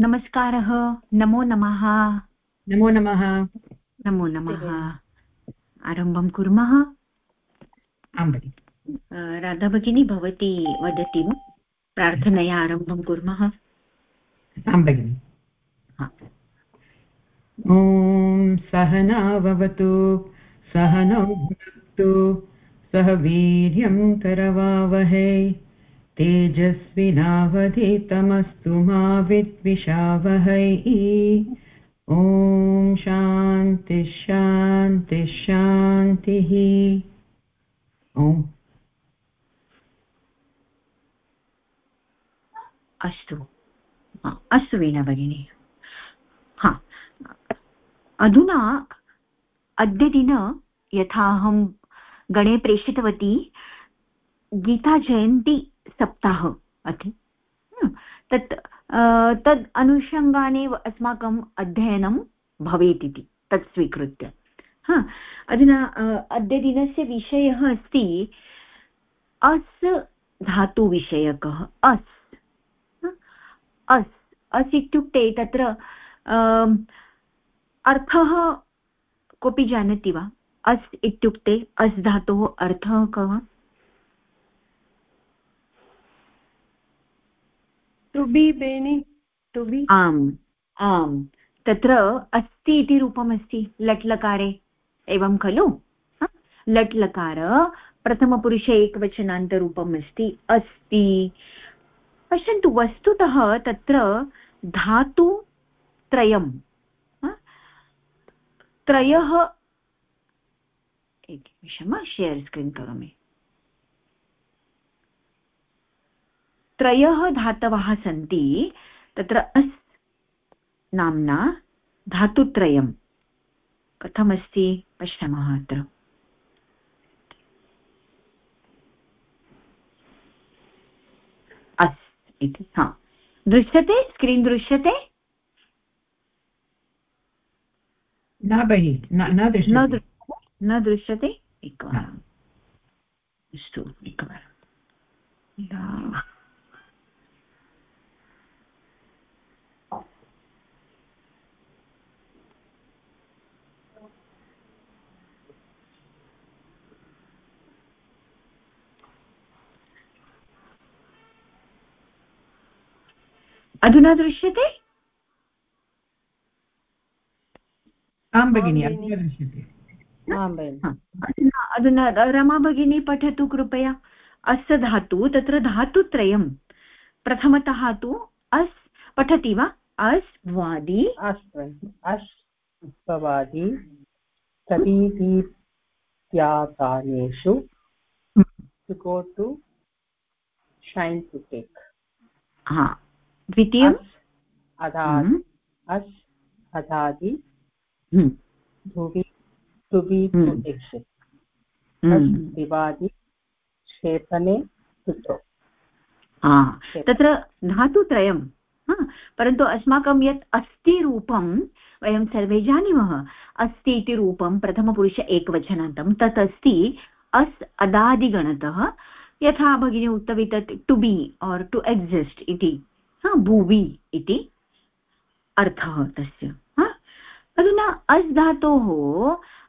नमस्कारः नमो नमः। नमो नमः। नमो नमः। आरम्भं कुर्मः। आं भगिनि। राधा भगिनी भवती वदति वा? प्रार्थनया आरम्भं कुर्मः। आं भगिनि। ॐ सहना भवतु सहनौ भुनक्तु सह वीर्यं करवावहै। तेजस्विनावधितमस्तु मा विद्विषावहै ॐ शान्तिः शान्तिः शान्तिः ॐ। अस्तु। अस्तु वीणा भगिनी। हा, अधुना अद्यदिन यथा अहं गणे प्रेषितवती गीताजयन्ती सप्ताह अति तत् तद् अनुषङ्गानेव अस्माकम् अध्ययनं भवेत् इति, तत् स्वीकृत्य। हा, अधुना अद्यदिनस्य विषयः अस्ति, अस् धातुविषयकः, अस्। अस् अस् इत्युक्ते तत्र अर्थः कोऽपि जानाति वा? अस् इत्युक्ते अस् धातोः अर्थः कः? टु बि बेनि टु बि आम् आम्। तत्र अस्ति इति रूपमस्ति लट् लकारे एवं खलु? लट् लकार प्रथमपुरुषे एकवचनान्तरूपम् अस्ति। अस्ति पश्यन्तु, वस्तुतः तत्र धातु त्रयं। त्रयः एकनिमिषं शेर् स्क्रीन् करोमि। त्रयः धातवः सन्ति तत्र अस् नाम्ना धातुत्रयं। कथमस्ति? पश्यामः अत्र। अस् इति हा। दृश्यते? स्क्रीन् दृश्यते? न बहिः न दृश्यते। न दृश्यते? एकवारम् अस्तु एकवारम् अधुना दृश्यते? आं भगिनि अधुना दृश्यते। अधुना अधुना रमा भगिनी पठतु कृपया। अस्य धातु तत्र धातुत्रयं। प्रथमतः तु अस् पठति वा? अस् भ्वादि अस् अस् भवादि तदीतीत्याकारेषु to go to shine to take हा। द्वितीयम् अधादि हम्म। अस् अधादि हम्म। हम्म। दिवादि क्षेपणे तत्र धातुत्रयं परन्तु अस्माकं यत् अस्ति रूपं वयं सर्वे जानीमः अस्ति इति रूपं प्रथमपुरुष एकवचनान्तं तत् अस्ति अस् अदादिगणतः यथा भगिनी उक्तवती तत् to be or to exist इति भुवि इति अर्थः तस्य अधुना अस् धातोः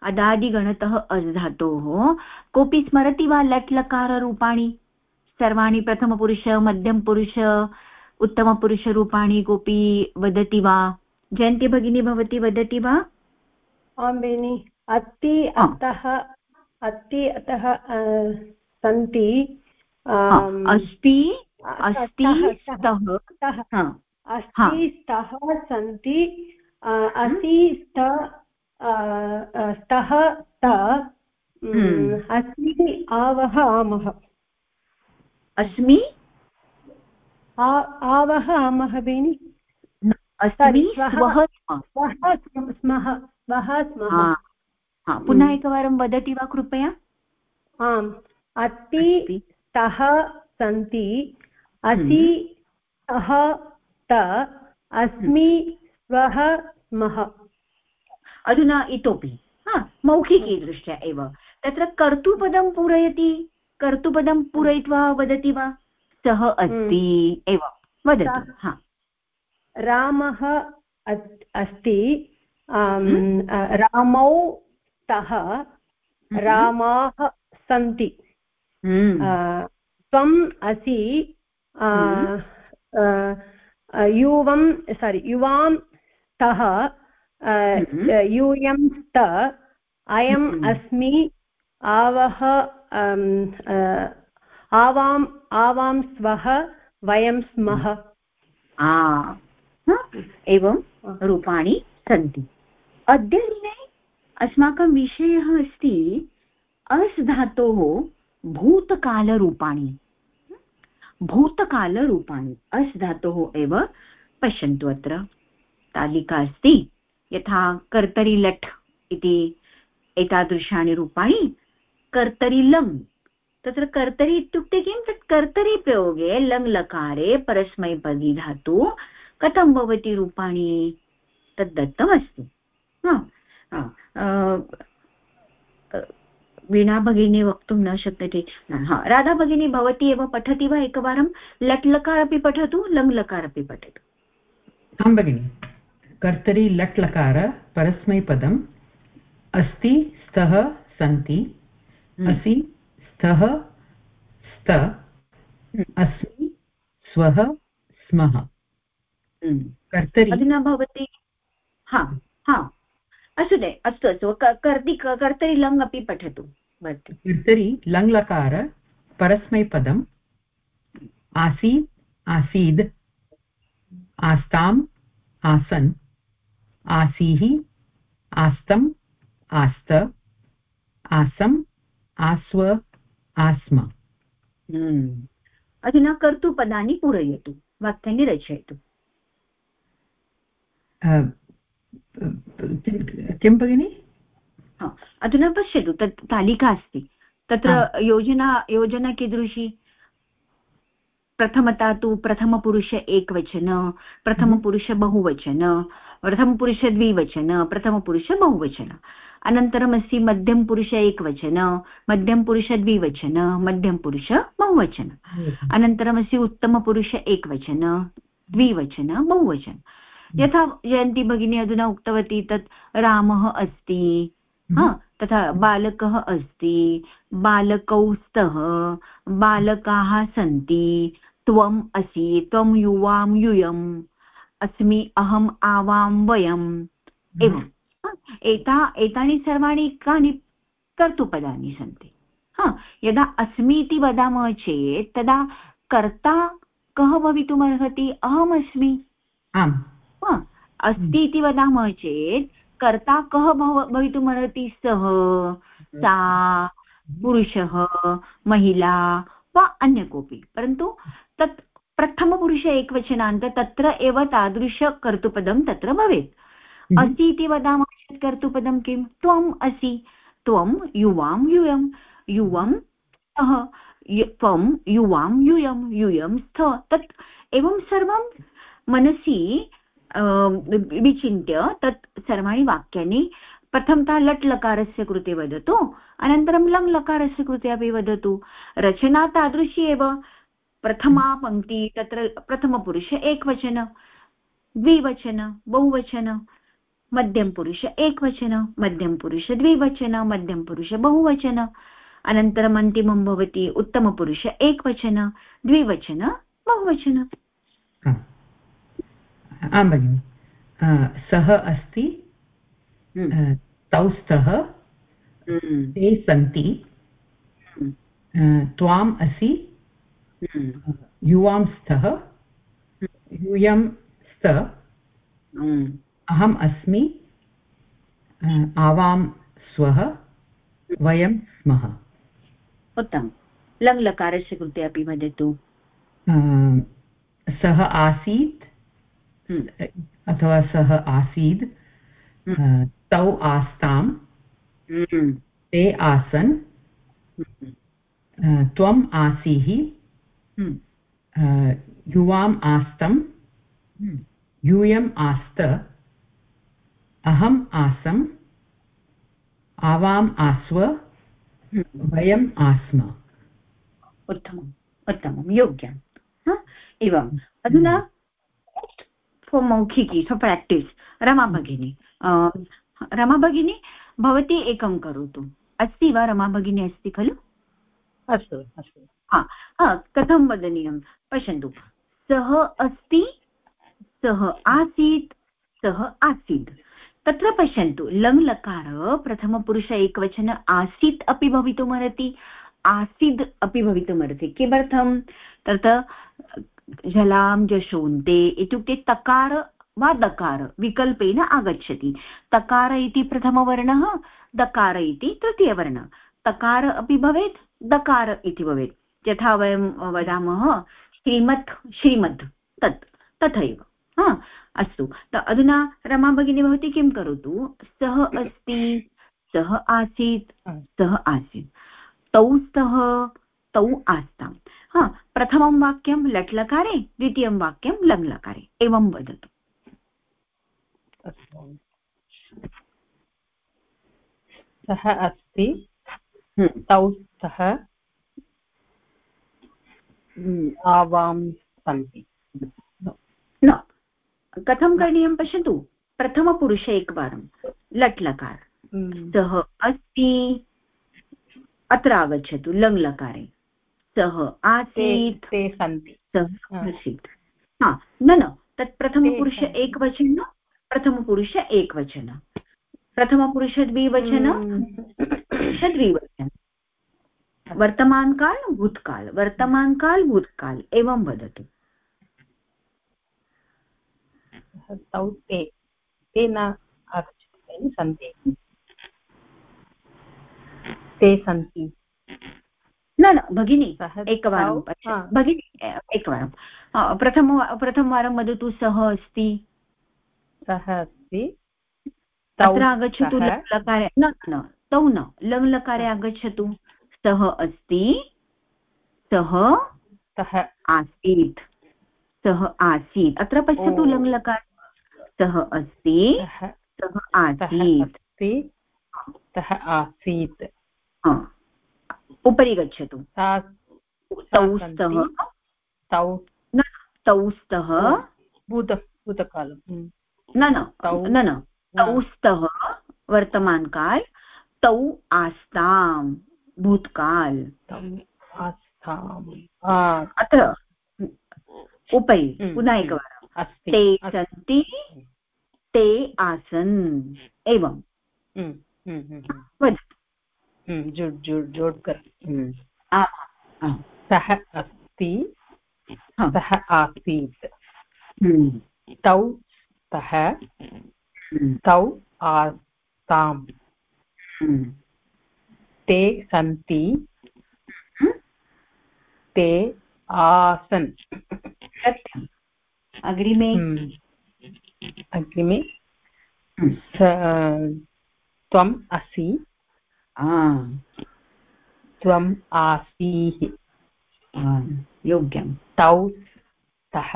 अदादिगणतः अस् धातोः कोऽपि स्मरति वा लट् लकाररूपाणि सर्वाणि प्रथमपुरुष मध्यमपुरुष उत्तमपुरुषरूपाणि कोऽपि वदति वा? जयन्ती भगिनी भवती वदति वा? आं बेनि अति अतः अति अतः सन्ति अस्ति अस्ति स्तः अस्ति स्तः सन्ति असि स्त स्तः त हम्म। अस्मि आवह आमः अस्मि आवह आमः बेनि स्मः। स्मः पुनः एकवारं वदति वा कृपया? आम्। अति स्तः सन्ति असि अह त अस्मि स्वः स्मः अधुना इतोपि। मौखिकीदृष्ट्या एव। तत्र कर्तुपदं पूरयति। कर्तुपदं पूरयित्वा वदति वा? सः अस्ति एव। वदतु। हा। रामः अस्ति। रामौ स्तः रामाः सन्ति। त्वम् असि युवं सारि युवां स्तः यूयं स्त अयम् अस्मि आवह आवाम् आवां स्वः वयं स्मः। एवं रूपाणि सन्ति। अद्य दिने अस्माकं विषयः अस्ति अस् धातोः भूतकालरूपाणि। भूतकालरूपाणि अस् धातोः एव पश्यन्तु अत्र। तालिका अस्ति। यथा कर्तरि लट् इति एतादृशानि रूपाणि। कर्तरि लङ् तत्र कर्तरि इत्युक्ते किं तत् कर्तरि प्रयोगे लङ् लकारे परस्मैपदी धातु कथं भवति रूपाणि? तद् दत्तमस्ति वीणा भगिनी वक्तुं न शक्यते राधा भगिनी भवती एव पठति वा एकवारं लट् लकार अपि पठतु लङ् लकार अपि पठतु आं भगिनि कर्तरि लट् लकार परस्मैपदम् अस्ति स्तः सन्ति हम्म। असि स्तः स्त हम्म। अस्मि स्वः स्मः हम्म। कर्तरि अधुना भवती हा हा अस्तु दे अस्तु अस्तु कर्ति कर्तरि लङ् अपि पठतु भवति. कर्तरि लङ् लकार परस्मैपदम् आसीत् आसीद् आस्ताम् आसन् आसीः आस्तम् आस्त आसम् आस्व आस्म. हम्म। अधुना कर्तुपदानि पूरयतु वाक्यानि रचयतु. किं भगिनि? अधुना पश्यतु तत् तालिका अस्ति। तत्र योजना योजना कीदृशी? प्रथमता तु प्रथमपुरुष एकवचन प्रथमपुरुष बहुवचन प्रथमपुरुष द्विवचन प्रथमपुरुष बहुवचन। अनन्तरमस्ति मध्यमपुरुष एकवचन मध्यमपुरुष द्विवचन मध्यमपुरुष बहुवचन। अनन्तरमस्ति उत्तमपुरुष एकवचन द्विवचन बहुवचन। यथा जयन्ती भगिनी अधुना उक्तवती तत् रामः अस्ति हा तथा बालकः अस्ति बालकौ स्तः बालकाः सन्ति त्वम् असि त्वं युवां यूयम् अस्मि अहम् आवां वयम् एवम् एता एतानि सर्वाणि कानि कर्तुपदानि सन्ति हा यदा अस्मि इति वदामः चेत् तदा कर्ता कः भवितुमर्हति? अहमस्मि। आम्। अस्ति इति वदामः चेत् कर्ता कः भव भवितुमर्हति सः सा पुरुषः महिला वा अन्य कोऽपि। परन्तु तत् प्रथमपुरुष एकवचनान्त तत्र एव तादृशकर्तुपदं तत्र भवेत्। हम्म। असि इति वदामः चेत् कर्तुपदं किं? त्वम् असि। त्वं युवां यूयं युवं सः। त्वं युवां यूयं यूयं स्थ तत् एवं सर्वं मनसि विचिन्त्य तत् सर्वाणि वाक्यानि प्रथमतः लट् लकारस्य कृते वदतु अनन्तरं लङ् लकारस्य कृते अपि वदतु। रचना तादृशी एव। प्रथमा पङ्क्ति तत्र प्रथमपुरुष एकवचन द्विवचन बहुवचन मध्यमपुरुष एकवचन मध्यमपुरुष द्विवचन मध्यमपुरुष बहुवचन अनन्तरम् अन्तिमं भवति उत्तमपुरुष एकवचन द्विवचन बहुवचन। आं भगिनि। सः अस्ति। हम्म। तौ स्तः हम्म। ते सन्ति। हम्म। त्वाम् असि। युवां स्तः। यूयं स्त। अहम् अस्मि। आवां स्वः। वयं स्मः। उत्तमं। लङ्लकारस्य कृते अपि वदतु। सः आसीत्। अथवा सः आसीद् हम्म। तौ आस्ताम् हम्म। ते आसन् त्वम् आसीः युवाम् आस्तम् यूयम् आस्त अहम् आसम् आवाम् आस्व वयम् आस्म। उत्तमम् उत्तमं योग्यम्। एवम्। अधुना फो मौखिकी फो प्राक्टिस् रमा भगिनी रमा भगिनी भवती एकं करोतु। अस्ति वा रमा भगिनी अस्ति खलु? अस्तु अस्तु। हा कथं वदनीयं? पश्यन्तु। सः अस्ति सः आसीत् सः आसीत्। तत्र पश्यन्तु लङ् लकार प्रथमपुरुष एकवचन आसीत् अपि भवितुमर्हति। आसीद् अपि भवितुमर्हति। किमर्थं? तत्र झलां जशोन्ते इत्युक्ते तकार वा दकार विकल्पेन आगच्छति तकार इति प्रथमवर्णः दकार इति तृतीयवर्णः तकार अपि भवेत् दकार इति भवेत् यथा वयं वदामः श्रीमत् श्रीमद् तत् तथैव हा अस्तु अधुना रमा भगिनी भवती किं करोतु सः अस्ति सः आसीत् सः आसीत् तौ स्तः तौ आस्ताम् हा प्रथमं वाक्यं लट्लकारे द्वितीयं वाक्यं लङ्लकारे एवं वदतु। सः अस्ति। हम्म। तौ स्तः हम्म, आवां सन्ति। न कथं करणीयं पश्यतु? प्रथमपुरुषे एकवारं लट्लकार। हम्म। सः अस्ति अत्र आगच्छतु लङ्लकारे सः आसीत्। ते सन्ति। सः आसीत्। हा न न तत् प्रथमपुरुष एकवचन प्रथमपुरुष एकवचन। प्रथमपुरुष द्विवचन द्विवचन वर्तमानकाल भूतकाल वर्तमानकाल भूतकाल एवं वदतु। तौ न आगच्छति सन्ति। ते सन्ति। न न भगिनि एकवारं भगिनि एकवारं। प्रथम प्रथमवारं वदतु सः अस्ति? सः अस्ति। तत्र आगच्छतु लकारे न न तौ न लङ् लकारे आगच्छतु। सः अस्ति। सः सः। आसीत्। सः आसीत्। अत्र पश्यतु लङ् लकार सः अस्ति। सः। आसीत्। सः आसीत्। उपरि गच्छतु। तौ स्तः। तौ। न तौ स्तः। भूत भूतकालं। न न न न तौ स्तः वर्तमानकाल तौ आस्ताम् भूतकाल। अत्र उपरि पुनः एकवारं। ते सन्ति ते आसन्। एवं वदतु जुड् जुड् जोड्कर् सः अस्ति सः आसीत्। तौ स्तः तौ आस्ताम्। ते सन्ति ते आसन्। सत्यम् अग्रिमे। अग्रिमे। त्वम् असि। त्वम् आसीः। योग्यं तौ स्तः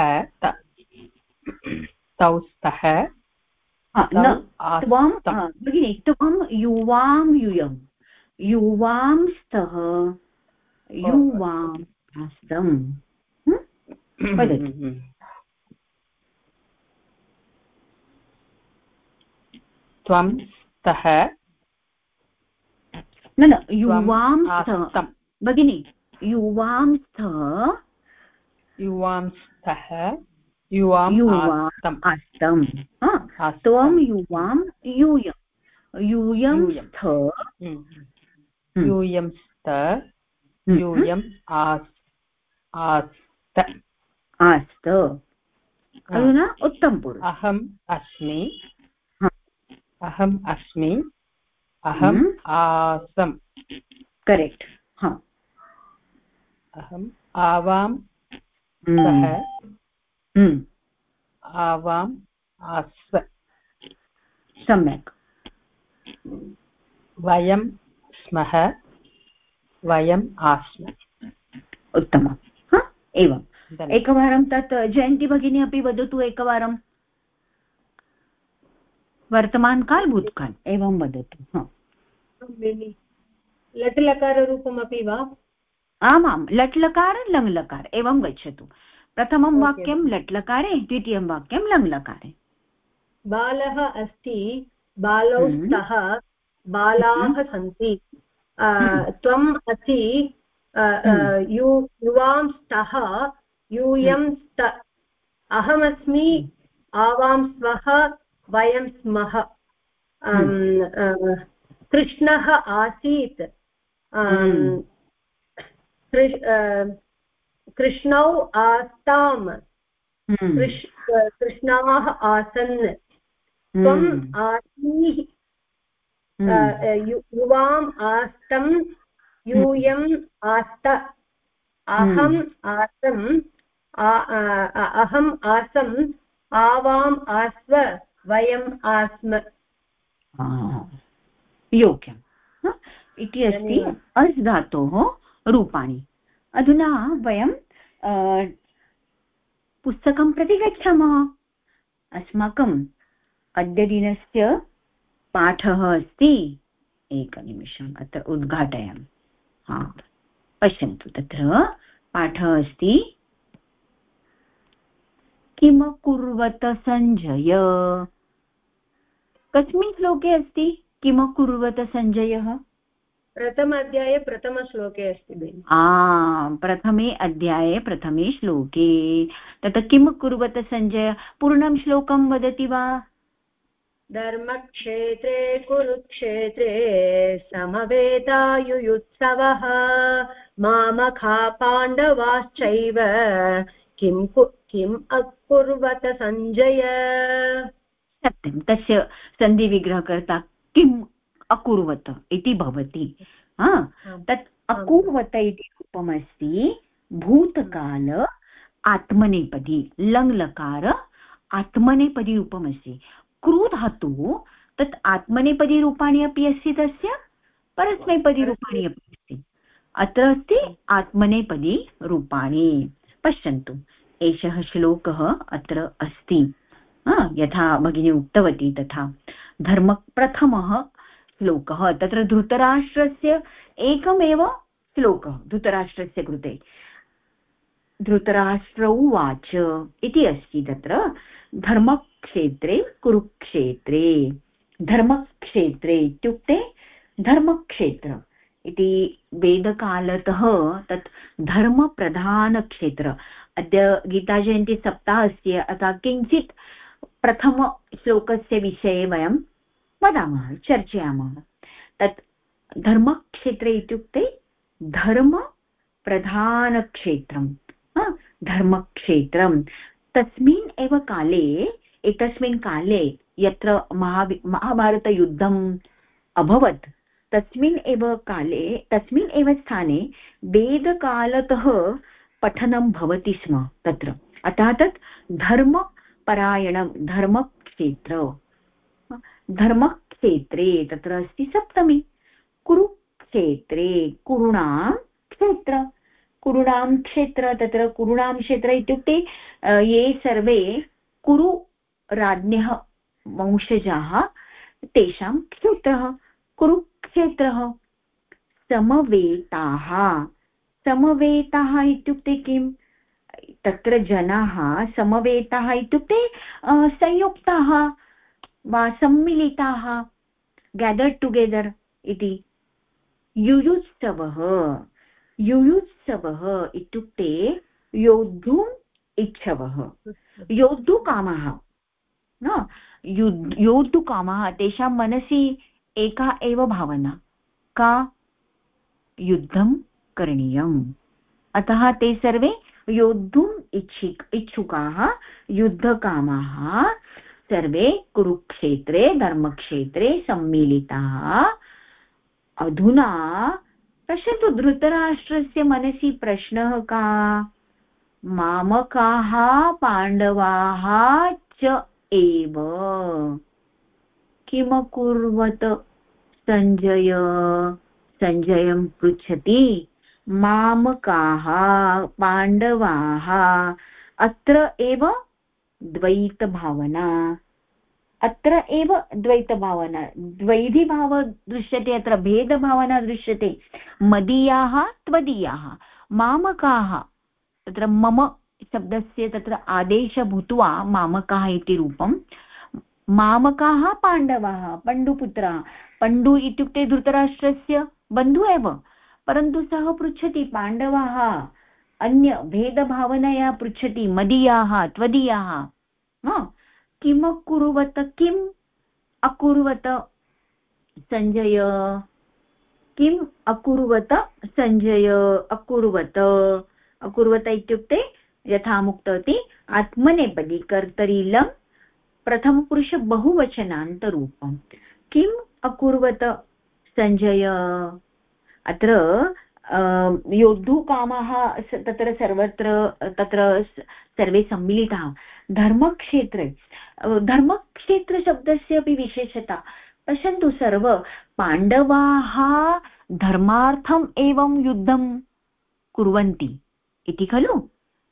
तौ स्तः त्वं भगिनि त्वं युवां यूयं युवां स्तः युवाम् आस्तम् वदतु। त्वं स्तः न न युवां स्तः भगिनि युवां स्तः युवां स्तः युवां आस्तम् त्वं युवां यूयं यूयं स्थ हम्म, हम्म। यूयं स्त हम्म, यूयम् आस्त. आस्त। अधुना उत्तमपुरुष। अहम् अस्मि। अहम् अस्मि। अहम् हम्म। आसम्। करेक्ट् हा। अहम् आवाम् सः हम्म। आवाम् आस्व सम्यक्। वयं स्मः। वयम् आस्म। उत्तमम्। एवम्। एकवारं तत् जयन्ती भगिनी अपि वदतु एकवारं। वर्तमानकाल भूतकाल एवं वदतु हा। लट् लकाररूपमपि वा आमां लट् लकार लङ् लकार एवं गच्छतु प्रथमं वाक्यं लट्लकारे द्वितीयं वाक्यं लङ्लकारे बालः अस्ति बालौ हम्म। स्तः बालाः हम्म। सन्ति हम्म। त्वम् असि। यु युवां स्तः यूयं स्त अहमस्मि आवां स्वः वयं स्मः कृष्णः आसीत् हम्म। कृष्णौ आस्ताम् हम्म। कृष्णाः आसन् त्वम् हम्म। आसीः। अ, यु- युवाम् आस्तं यूयम् आस्त अहम् आसम् अहम् आसम् आवाम् आस्व वयम् आस्म आ, योग्यं ह? इति अस्ति अस् धातोः रूपाणि। अधुना वयं पुस्तकं प्रति गच्छामः। अस्माकम् अद्यदिनस्य पाठः अस्ति। एकनिमिषम् अत्र उद्घाटयामि। हा पश्यन्तु तत्र पाठः अस्ति। किमकुर्वत सञ्जय? कस्मिन् श्लोके अस्ति? किमकुर्वत सञ्जयः प्रथम अध्याये प्रथमश्लोके अस्ति भगिनि। आ प्रथमे अध्याये प्रथमे श्लोके। तत् किं कुर्वत सञ्जय पूर्णं श्लोकं वदति वा? धर्मक्षेत्रे कुरुक्षेत्रे समवेतायुयुत्सवः। मामखा पाण्डवाश्चैव किं किम् अकुर्वत सञ्जय सत्यं तस्य सन्धिविग्रहकर्ता किम् अकुर्वत इति भवति। तत् अकुर्वत इति रूपमस्ति भूतकाल आत्मनेपदी लङ्लकार आत्मनेपदी रूपमस्ति। क्रू धातुः तत् आत्मनेपदी रूपाणि अपि अस्ति तस्य? परस्मैपदी रूपाणि अपि अस्ति। अत्र अस्ति आत्मनेपदी रूपाणि। पश्यन्तु एषः श्लोकः अत्र अस्ति। यथा भगिनी उक्तवती तथा धर्म प्रथमः श्लोकः, तत्र धृतराष्ट्रस्य एकमेव श्लोकः, धृतराष्ट्रस्य कृते। धृतराष्ट्रौ वाच इति अस्ति तत्र, धर्मक्षेत्रे, कुरुक्षेत्रे। धर्मक्षेत्रे इत्युक्ते धर्मक्षेत्र इति वेदकालतः तत् धर्मप्रधानक्षेत्र। अद्य गीताजयन्ती सप्ताहस्य अतः किञ्चित् प्रथमश्लोकस्य विषये वयं वदामः, चर्चयामः। तत् धर्मक्षेत्रे इत्युक्ते धर्मप्रधानक्षेत्रं धर्मक्षेत्रं। तस्मिन् एव काले एकस्मिन् काले यत्र महावि, महाभारतयुद्धम् अभवत्, तस्मिन् एव काले, तस्मिन् एव स्थाने वेदकालतः पठनं भवति स्म तत्र। अतः तत् धर्मपरायणं धर्मक्षेत्र। धर्मक्षेत्रे तत्र अस्ति सप्तमी। कुरुक्षेत्रे कुरुणां क्षेत्र कुरुणां क्षेत्र तत्र कुरुणां क्षेत्र इत्युक्ते ये सर्वे कुरु राज्ञः वंशजाः, तेषां क्षेत्रः। कुरुक्षेत्रः समवेताः। समवेताः इत्युक्ते किम्? तत्र जनाः समवेताः इत्युक्ते संयुक्ताः वा सम्मिलिताः गेदर् टुगेदर् इति। युयुत्सवः युयुत्सवः इत्युक्ते योद्धुम् इच्छवः योद्धुकामः न? योद्धुकामः तेषां मनसि एका एव भावना, का? युद्धं करणीयम्। अतः ते सर्वे योद्धुम् इच्छिक् इच्छुकाः युद्धकामाः सर्वे कुरुक्षेत्रे, धर्मक्षेत्रे सम्मिलिताः। अधुना पश्यतु धृतराष्ट्रस्य मनसि प्रश्नः का? मामकाः पाण्डवाः च एव। किमकुर्वत? सञ्जय सञ्जयं पृच्छति। मामकाः, पाण्डवाः, अत्र एव द्वैतभावना। अत्र एव द्वैतभावना। द्वैधिभाव दृश्यते, अत्र भेदभावना दृश्यते। मदीयाः, त्वदीयाः। मामकाः, तत्र मम शब्दस्य तत्र आदेश भूत्वा मामकाः इति रूपं। मामकाः, पाण्डवाः, पण्डुपुत्राः। पण्डु इत्युक्ते धृतराष्ट्रस्य बन्धु एव। परन्तु सः पृच्छति पाण्डवाः, अन्य भेदभावनया पृच्छति मदीयाः, त्वदीयाः। किमकुर्वत किम् अकुर्वत सञ्जय किम् अकुर्वत सञ्जय अकुर्वत। अकुर्वत इत्युक्ते यथा मुक्तवती आत्मनेपदी कर्तरीलं प्रथमपुरुष बहुवचनान्तरूपं। किम् अकुर्वत सञ्जय अत्र योद्धुकामाः तत्र सर्वत्र, तत्र सर्वे सम्मिलिताः। धर्मक्षेत्रे धर्मक्षेत्रशब्दस्य अपि विशेषता। पश्यन्तु सर्व, पाण्डवाः धर्मार्थम् एवं युद्धं कुर्वन्ति इति खलु?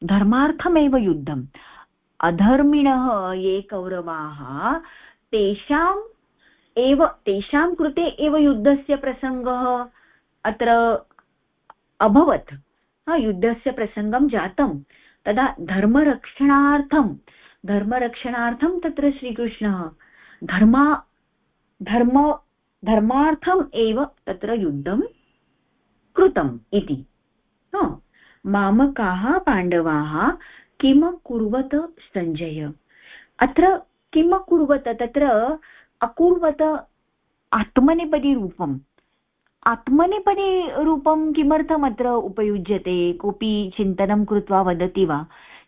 धर्मार्थमेव युद्धम्। अधर्मिणः ये कौरवाः, तेषाम् एव, तेषां कृते एव युद्धस्य प्रसङ्गः अत्र अभवत्। युद्धस्य प्रसङ्गं जातं। तदा धर्मरक्षणार्थं धर्मरक्षणार्थं तत्र श्रीकृष्णः धर्मा, धर्म, धर्मार्थम् एव तत्र युद्धं कृतम् इति। मामकाः पाण्डवाः किम कुर्वत सञ्जय अत्र किम् अकुर्वत तत्र अकुर्वत आत्मनेपदीरूपम् आत्मनेपदी रूपं किमर्थम् अत्र उपयुज्यते? कोऽपि चिन्तनं कृत्वा वदति वा?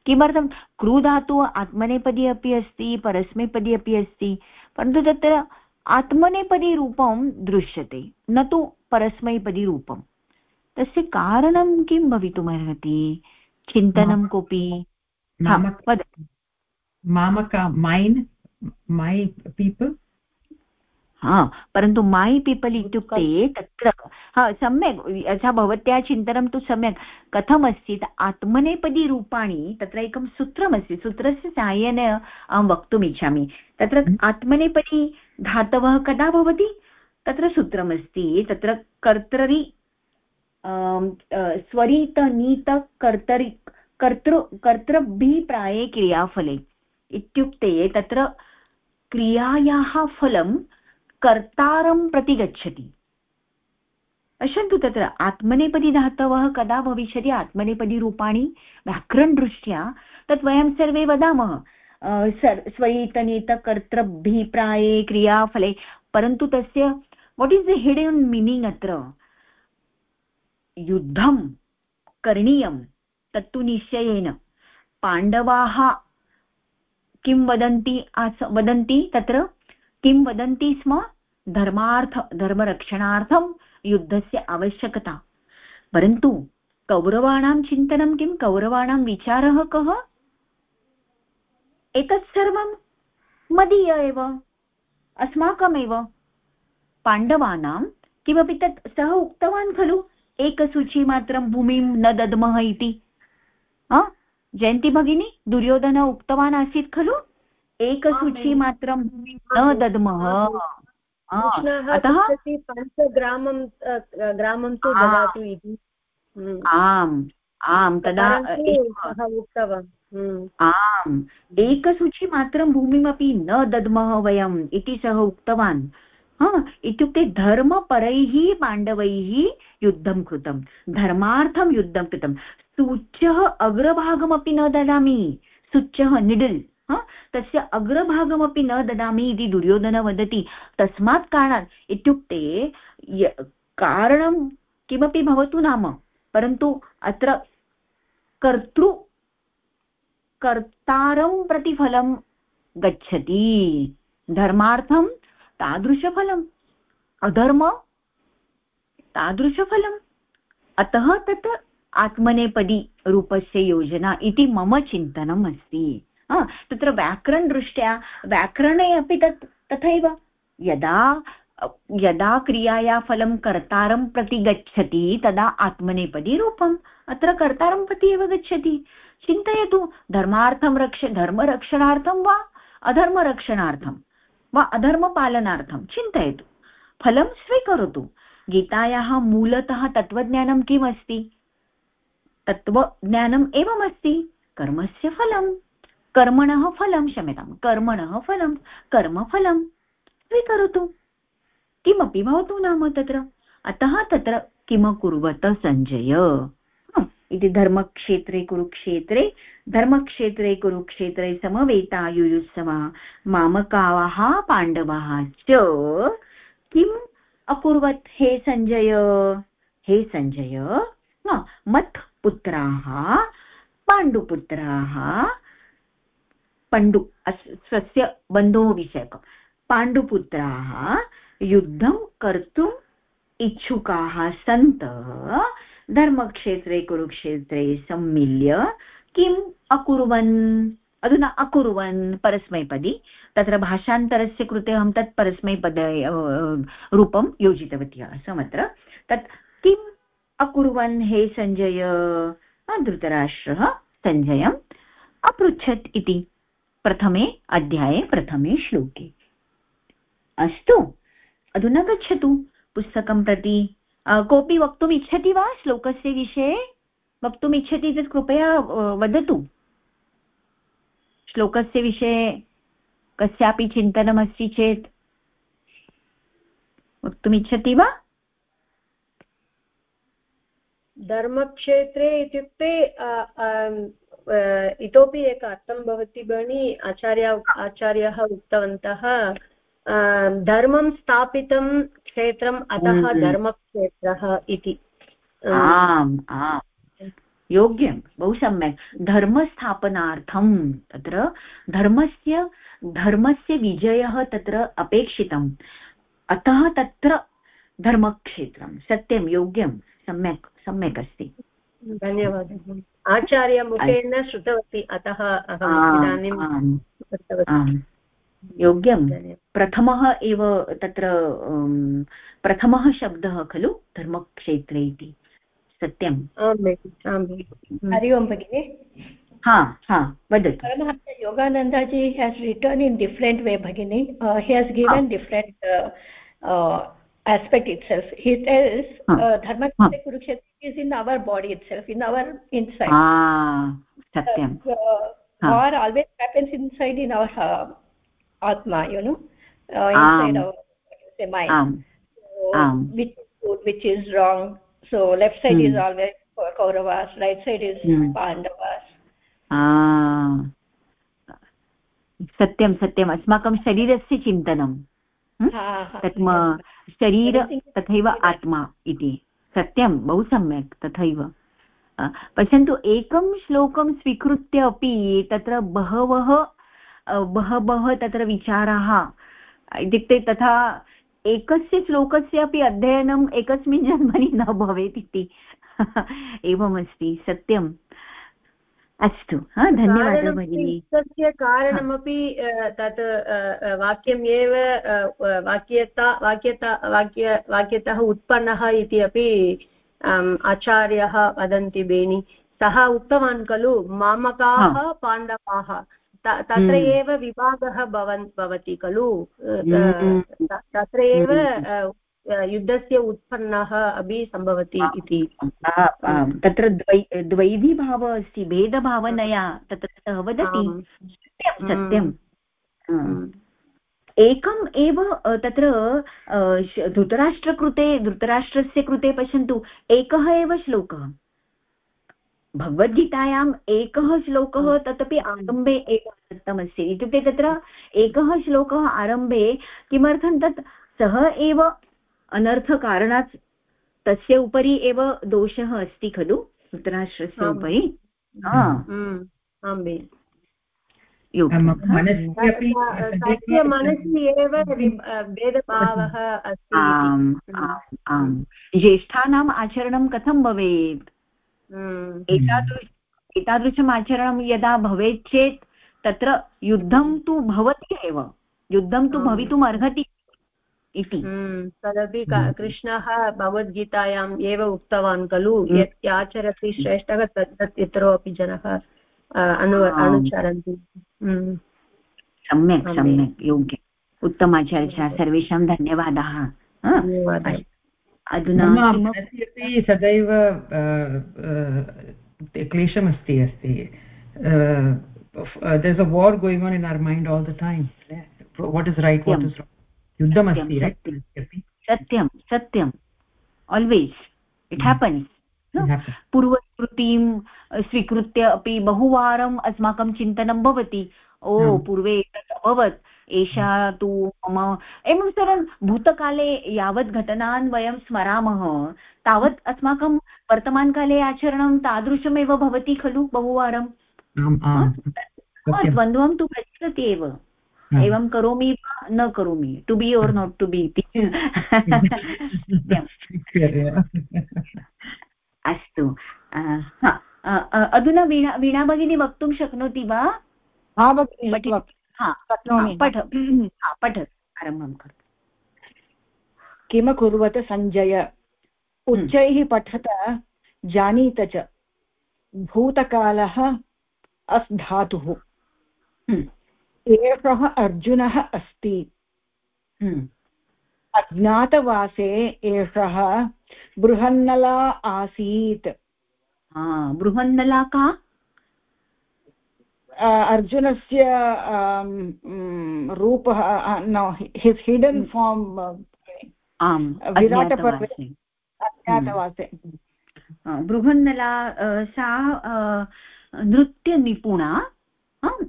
किमर्थं? क्रूधातु आत्मनेपदी अपि अस्ति परस्मैपदी अपि अस्ति परन्तु तत्र आत्मनेपदीरूपं दृश्यते न तु परस्मैपदीरूपं तस्य कारणं किं भवितुमर्हति? चिन्तनं कोऽपि? मामका मैन् मै पीपल्? हा परन्तु मै पीपल् इत्युक्ते तत्र हा सम्यक् यथा भवत्याः चिन्तनं तु सम्यक् कथमस्ति आत्मनेपदीरूपाणि तत्र एकं सूत्रमस्ति सूत्रस्य साहाय्येन अहं वक्तुम् इच्छामि तत्र हम्म। आत्मनेपदी धातवः कदा भवति? तत्र सूत्रमस्ति तत्र कर्तरि स्वरित नीत कर्तरि कर्तृ कर्तृभिप्राये क्रियाफले। इत्युक्ते तत्र क्रियायाः फलं कर्तारं प्रति गच्छति। पश्यन्तु तत्र आत्मनेपदी धातवः कदा भविष्यति आत्मनेपदीरूपाणि व्याकरणदृष्ट्या तत् वयं सर्वे वदामः। स्वैतनीतकर्तृभिप्राये क्रियाफले, परन्तु तस्य what is the hidden meaning अत्र? युद्धं करणीयं, तत्तु निश्चयेन। पाण्डवाः किं वदन्ति वदन्ति तत्र? किं वदन्ति स्म? धर्मार्थ, धर्मरक्षणार्थं युद्धस्य आवश्यकता। परन्तु कौरवाणां चिन्तनं किं? कौरवाणां विचारः कः? एतत् सर्वं मदीय एव। अस्माकमेव। पाण्डवानां किमपि तत् सः उक्तवान् खलु? एकसूचीमात्रं भूमिं न दद्मः इति। जयन्ती भगिनी, दुर्योधन उक्तवान् आसीत् खलु? एकसूचीमात्रं न दद्मः। अतः पञ्चग्रामं ग्रामं तु ददातु इति। हम्म। आम् आम् तदा उक्तवान्। हम्म। आम् एकसूचीमात्रं भूमिमपि न दद्मः वयम् इति सः उक्तवान्। हा इत्युक्ते धर्मपरैः पाण्डवैः युद्धं कृतं धर्मार्थं युद्धं कृतं। सूच्यः अग्रभागमपि न ददामि। सूच्यः निडिल्। तस्य अग्रभागमपि न ददामि इति दुर्योधन वदति. तस्मात् कारणात् इत्युक्ते कारणं किमपि भवतु नाम. परन्तु अत्र कर्तृ, कर्तारं प्रतिफलं गच्छति. धर्मार्थं तादृशफलम्. अधर्म तादृशफलम्. अतः तत् आत्मनेपदी रूपस्य योजना इति मम चिन्तनम् अस्ति. तत्र व्याकरणदृष्ट्या व्याकरणे अपि तत्, तथैव। यदा यदा क्रियाया फलं कर्तारं प्रति गच्छति, तदा आत्मनेपदी रूपम्। अत्र कर्तारं प्रति एव गच्छति। चिन्तयतु, धर्मार्थं रक्ष, धर्मरक्षणार्थं वा अधर्मरक्षणार्थं, वा अधर्मपालनार्थं, चिन्तयतु। फलं स्वीकरोतु। गीतायाः मूलतः तत्त्वज्ञानं किम् अस्ति तत्त्वज्ञानम् एवमस्ति। कर्मस्य फलं कर्मणः फलं क्षम्यतां कर्मणः फलं कर्मफलं स्वीकरोतु। किमपि भवतु नाम तत्र। अतः तत्र किमकुर्वत सञ्जय? इति धर्मक्षेत्रे, कुरुक्षेत्रे धर्मक्षेत्रे, कुरुक्षेत्रे समवेतायुयुत्सवा मामकाः पाण्डवाः च। किम् अकुर्वत् हे सञ्जय? हे सञ्जय? मत् पुत्राः पाण्डुपुत्राः पण्डु स्वस्य बन्धोः विषयकं पाण्डुपुत्राः युद्धं कर्तुम् इच्छुकाः सन्तः। धर्मक्षेत्रे, कुरुक्षेत्रे सम्मिल्य किम् अकुर्वन्? अधुना अकुर्वन् परस्मैपदी। तत्र भाषान्तरस्य कृते अहं तत् परस्मैपद रूपं योजितवती आसम् तत् किम् अकुर्वन् हे सञ्जय? धृतराष्ट्रः, सञ्जयम् अपृच्छत् इति। प्रथमे अध्याये, प्रथमे श्लोके। अस्तु, अधुना गच्छतु पुस्तकं प्रति। कोऽपि वक्तुम् इच्छति वा श्लोकस्य विषये? वक्तुम् इच्छति चेत् कृपया वदतु। श्लोकस्य विषये कस्यापि चिन्तनमस्ति चेत्? वक्तुमिच्छति वा? धर्मक्षेत्रे इत्युक्ते इतोपि एक अर्थं भवति भगिनि आचार्य आचार्यः उक्तवन्तः धर्मं स्थापितं क्षेत्रम् अतः हम्म। धर्मक्षेत्रः इति। आम् आम्। योग्यं बहु सम्यक्। धर्मस्थापनार्थं तत्र धर्मस्य धर्मस्य विजयः तत्र अपेक्षितम्। अतः तत्र धर्मक्षेत्रं सत्यं योग्यं सम्यक् सम्यक् अस्ति। धन्यवादः। आचार्यमुखेन श्रुतवती। अतः अहम् इदानीं योग्यं प्रथमः एव तत्र प्रथमः शब्दः खलु धर्मक्षेत्रे इति। सत्यम्? हरि ओम् भगिनि। हा हा वदतु। Paramahansa Yogananda ji he's written in different way भगिनि। He. He's given different aspect itself. He tells uh, dharma kurukshetra is in our body itself in our inside ah satyam uh, uh, or always happens inside in our uh, atma you know uh, inside um. our say mind um. So, um. which is good which is wrong so left side hmm. is always kauravas right side is hmm. pandavas ah सत्यं सत्यम् अस्माकं शरीरस्य चिन्तनं तत् शरीर तथैव आत्मा इति सत्यं, बहु सम्यक् तथैव। पश्यन्तु एकं श्लोकं स्वीकृत्य अपि तत्र बहवः बहवः तत्र विचाराः, इत्युक्ते तथा एकस्य श्लोकस्य अपि अध्ययनम् एकस्मिन् जन्मनि न भवेत् इति। एवमस्ति, सत्यम्। अस्तु धन्यवादः भगिनि। तस्य कारणमपि तत् वाक्यम् एव वाक्यता वाक्यता वाक्य वाक्यतः उत्पन्नः इति अपि आचार्यः वदन्ति बेनि। सः उक्तवान् खलु मामकाः पाण्डवाः। तत्र हम्म। एव विभागः भवन् भवति खलु। हम्म। तत्र एव युद्धस्य उत्पन्नः अपि सम्भवति इति। तत्र द्वै द्वैधिभावः अस्ति भेदभावनया तत्र सः वदति। सत्यं सत्यं हम्म। एकम् एव तत्र धृतराष्ट्रकृते धृतराष्ट्रस्य कृते पश्यन्तु एकः एव श्लोकः। भगवद्गीतायाम् एकः श्लोकः तदपि आरम्भे एव दत्तमस्ति इत्युक्ते तत्र एकः श्लोकः आरम्भे किमर्थं तत् सः एव अनर्थकारणात् तस्य उपरि एव दोषः अस्ति खलु? धृतराष्ट्रस्य उपरि? मनसि एव भेदभावः अस्ति ज्येष्ठानाम् आचरणं कथं भवेत्? हम्म। एतादृश एतादृशम् आचरणं यदा भवेत् चेत् तत्र युद्धं तु भवति एव। युद्धं तु भवितुम् अर्हति इति। हम्म, तदपि कृष्णः भगवद्गीतायाम् एव उक्तवान् खलु हम्म। यत् आचरति श्रेष्ठः तत् तत् इतरोपि जनः अनु अनुचरन्ति। सम्यक् सम्यक् योग्यम्। उत्तमाचार्य सर्वेषां धन्यवादाः। अधुना अपि सदैव क्लेशमस्ति अस्ति। there's a war going on in our mind all the time what is right what is wrong? Satyam satyam always. It hmm. happens. पूर्वस्मृतिं स्वीकृत्य अपि बहुवारम् अस्माकं चिन्तनं भवति। ओ पूर्वे एतत् अभवत्। एषा तु मम एवं सर्वं भूतकाले यावत् घटनान् वयं स्मरामः। तावत् अस्माकं वर्तमानकाले आचरणं तादृशमेव भवति खलु बहुवारं। द्वन्द्वं तु प्रचलति एव। एवं करोमि वा न करोमि to be or not to be इति। अस्तु। अधुना वीणा वीणा भगिनी वक्तुं शक्नोति वा? पठ पठ। आरम्भं करोतु। किमकुर्वत सञ्जय? उच्चैः पठत जानीत च। भूतकालः अस् धातुः। एषः अर्जुनः अस्ति। अज्ञातवासे एषः बृहन्नला आसीत्। बृहन्नला का? अर्जुनस्य रूपः हिस् हिडन् फार्म् विराटपर्वे अज्ञातवासे। बृहन्नला सा नृत्यनिपुणा।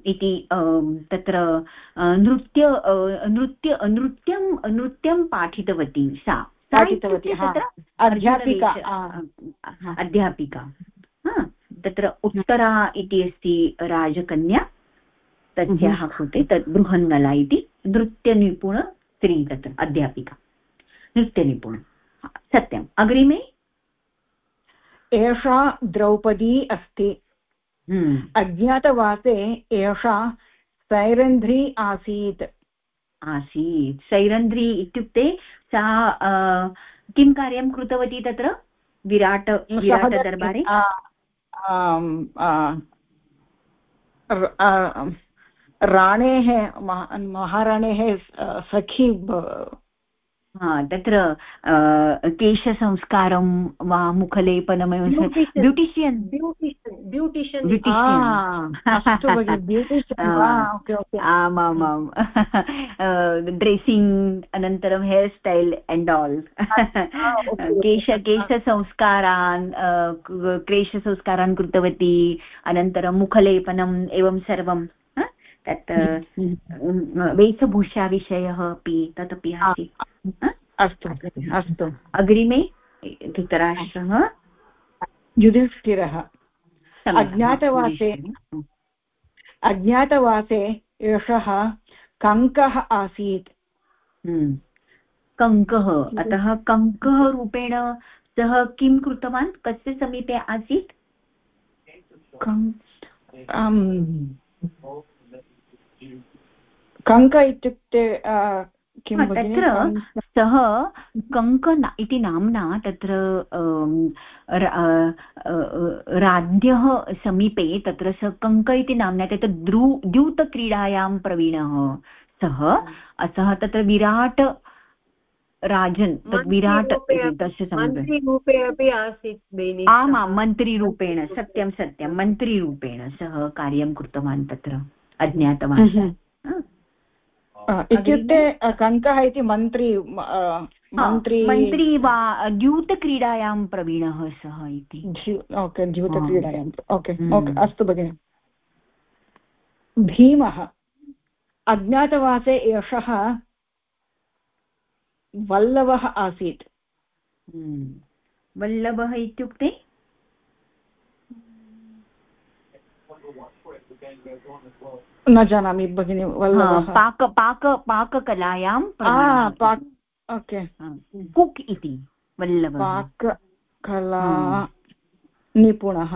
इति तत्र नृत्य नृत्य नृत्यं नृत्यं पाठितवती सा। पाठितवती अध्यापिका अध्यापिका तत्र उत्तरा इति अस्ति राजकन्या तस्याः। कृते तत् बृहन्नला इति नृत्यनिपुण स्त्री तत्र अध्यापिका। नृत्यनिपुण सत्यम्। अग्रिमे? एषा द्रौपदी अस्ति। अज्ञातवासे एषा सैरन्ध्री आसीत्। आसीत्। सैरन्ध्री इत्युक्ते सा किं कार्यं कृतवती तत्र? विराट विराटदर्बारे राणेः महाराणेः सखी तत्र केशसंस्कारं वा मुखलेपनमेव ब्यूटिशियन् ब्यूटिशियन् आमामां ड्रेसिङ्ग् अनन्तरं हेर् स्टैल् एण्ड् आल् केश केशसंस्कारान् केशसंस्कारान् कृतवती अनन्तरं मुखलेपनम् एवं सर्वं तत् वेशभूषाविषयः अपि तदपि आसीत्। अस्तु अस्तु। अग्रिमे धृतराष्ट्रः? युधिष्ठिरः। अज्ञातवासे अज्ञातवासे एषः कङ्कः आसीत्। हम्म। कङ्कः अतः कङ्कः रूपेण सः किं कृतवान्? कस्य समीपे आसीत्? कङ्क इत्युक्ते तत्र सः कङ्क इति नाम्ना तत्र राज्ञः समीपे तत्र सः कङ्क इति नाम्ना तत्र द्रू द्यूतक्रीडायां प्रवीणः सः। सः तत्र विराट राजन् विराट तस्य अपि आसीत् आमां मन्त्रीरूपेण सत्यं सत्यं मन्त्रीरूपेण सः कार्यं कृतवान् तत्र। अज्ञातवान्। इत्युक्ते कङ्कः इति मन्त्री मन्त्री मन्त्री वा द्यूतक्रीडायां प्रवीणः सः इति। ओके द्यूतक्रीडायाम् ओके ओके अस्तु भगिनि। भीमः अज्ञातवासे एषः वल्लभः आसीत्। वल्लभः इत्युक्ते? न जानामि भगिनि पाक पाक पाककलायां ओके। कुक् इति वल्लभ। पाककला निपुणः।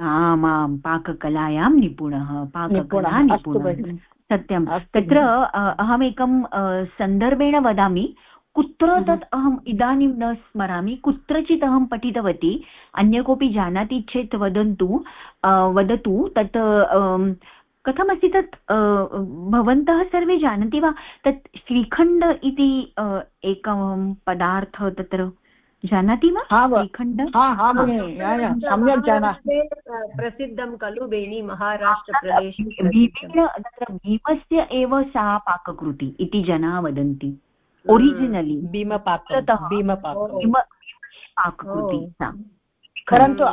आमां पाककलायां निपुणः पाककला निपुणः। सत्यं। तत्र अहमेकं सन्दर्भेण वदामि। कुत्र हम्म। तत् अहम् इदानीं न स्मरामि कुत्रचित् अहं पठितवती अन्य कोऽपि जानाति चेत् वदन्तु वदतु तत् कथमस्ति तत् भवन्तः सर्वे जानन्ति वा? तत् श्रीखण्ड इति एकं पदार्थ तत्र जानाति वा? श्रीखण्ड? सम्यक् प्रसिद्धं खलु बेनि महाराष्ट्रप्रदेशे तत्र भीमस्य एव सा पाककृति इति जनाः वदन्ति। ओरिजिनलि भीमपाककृति परन्तु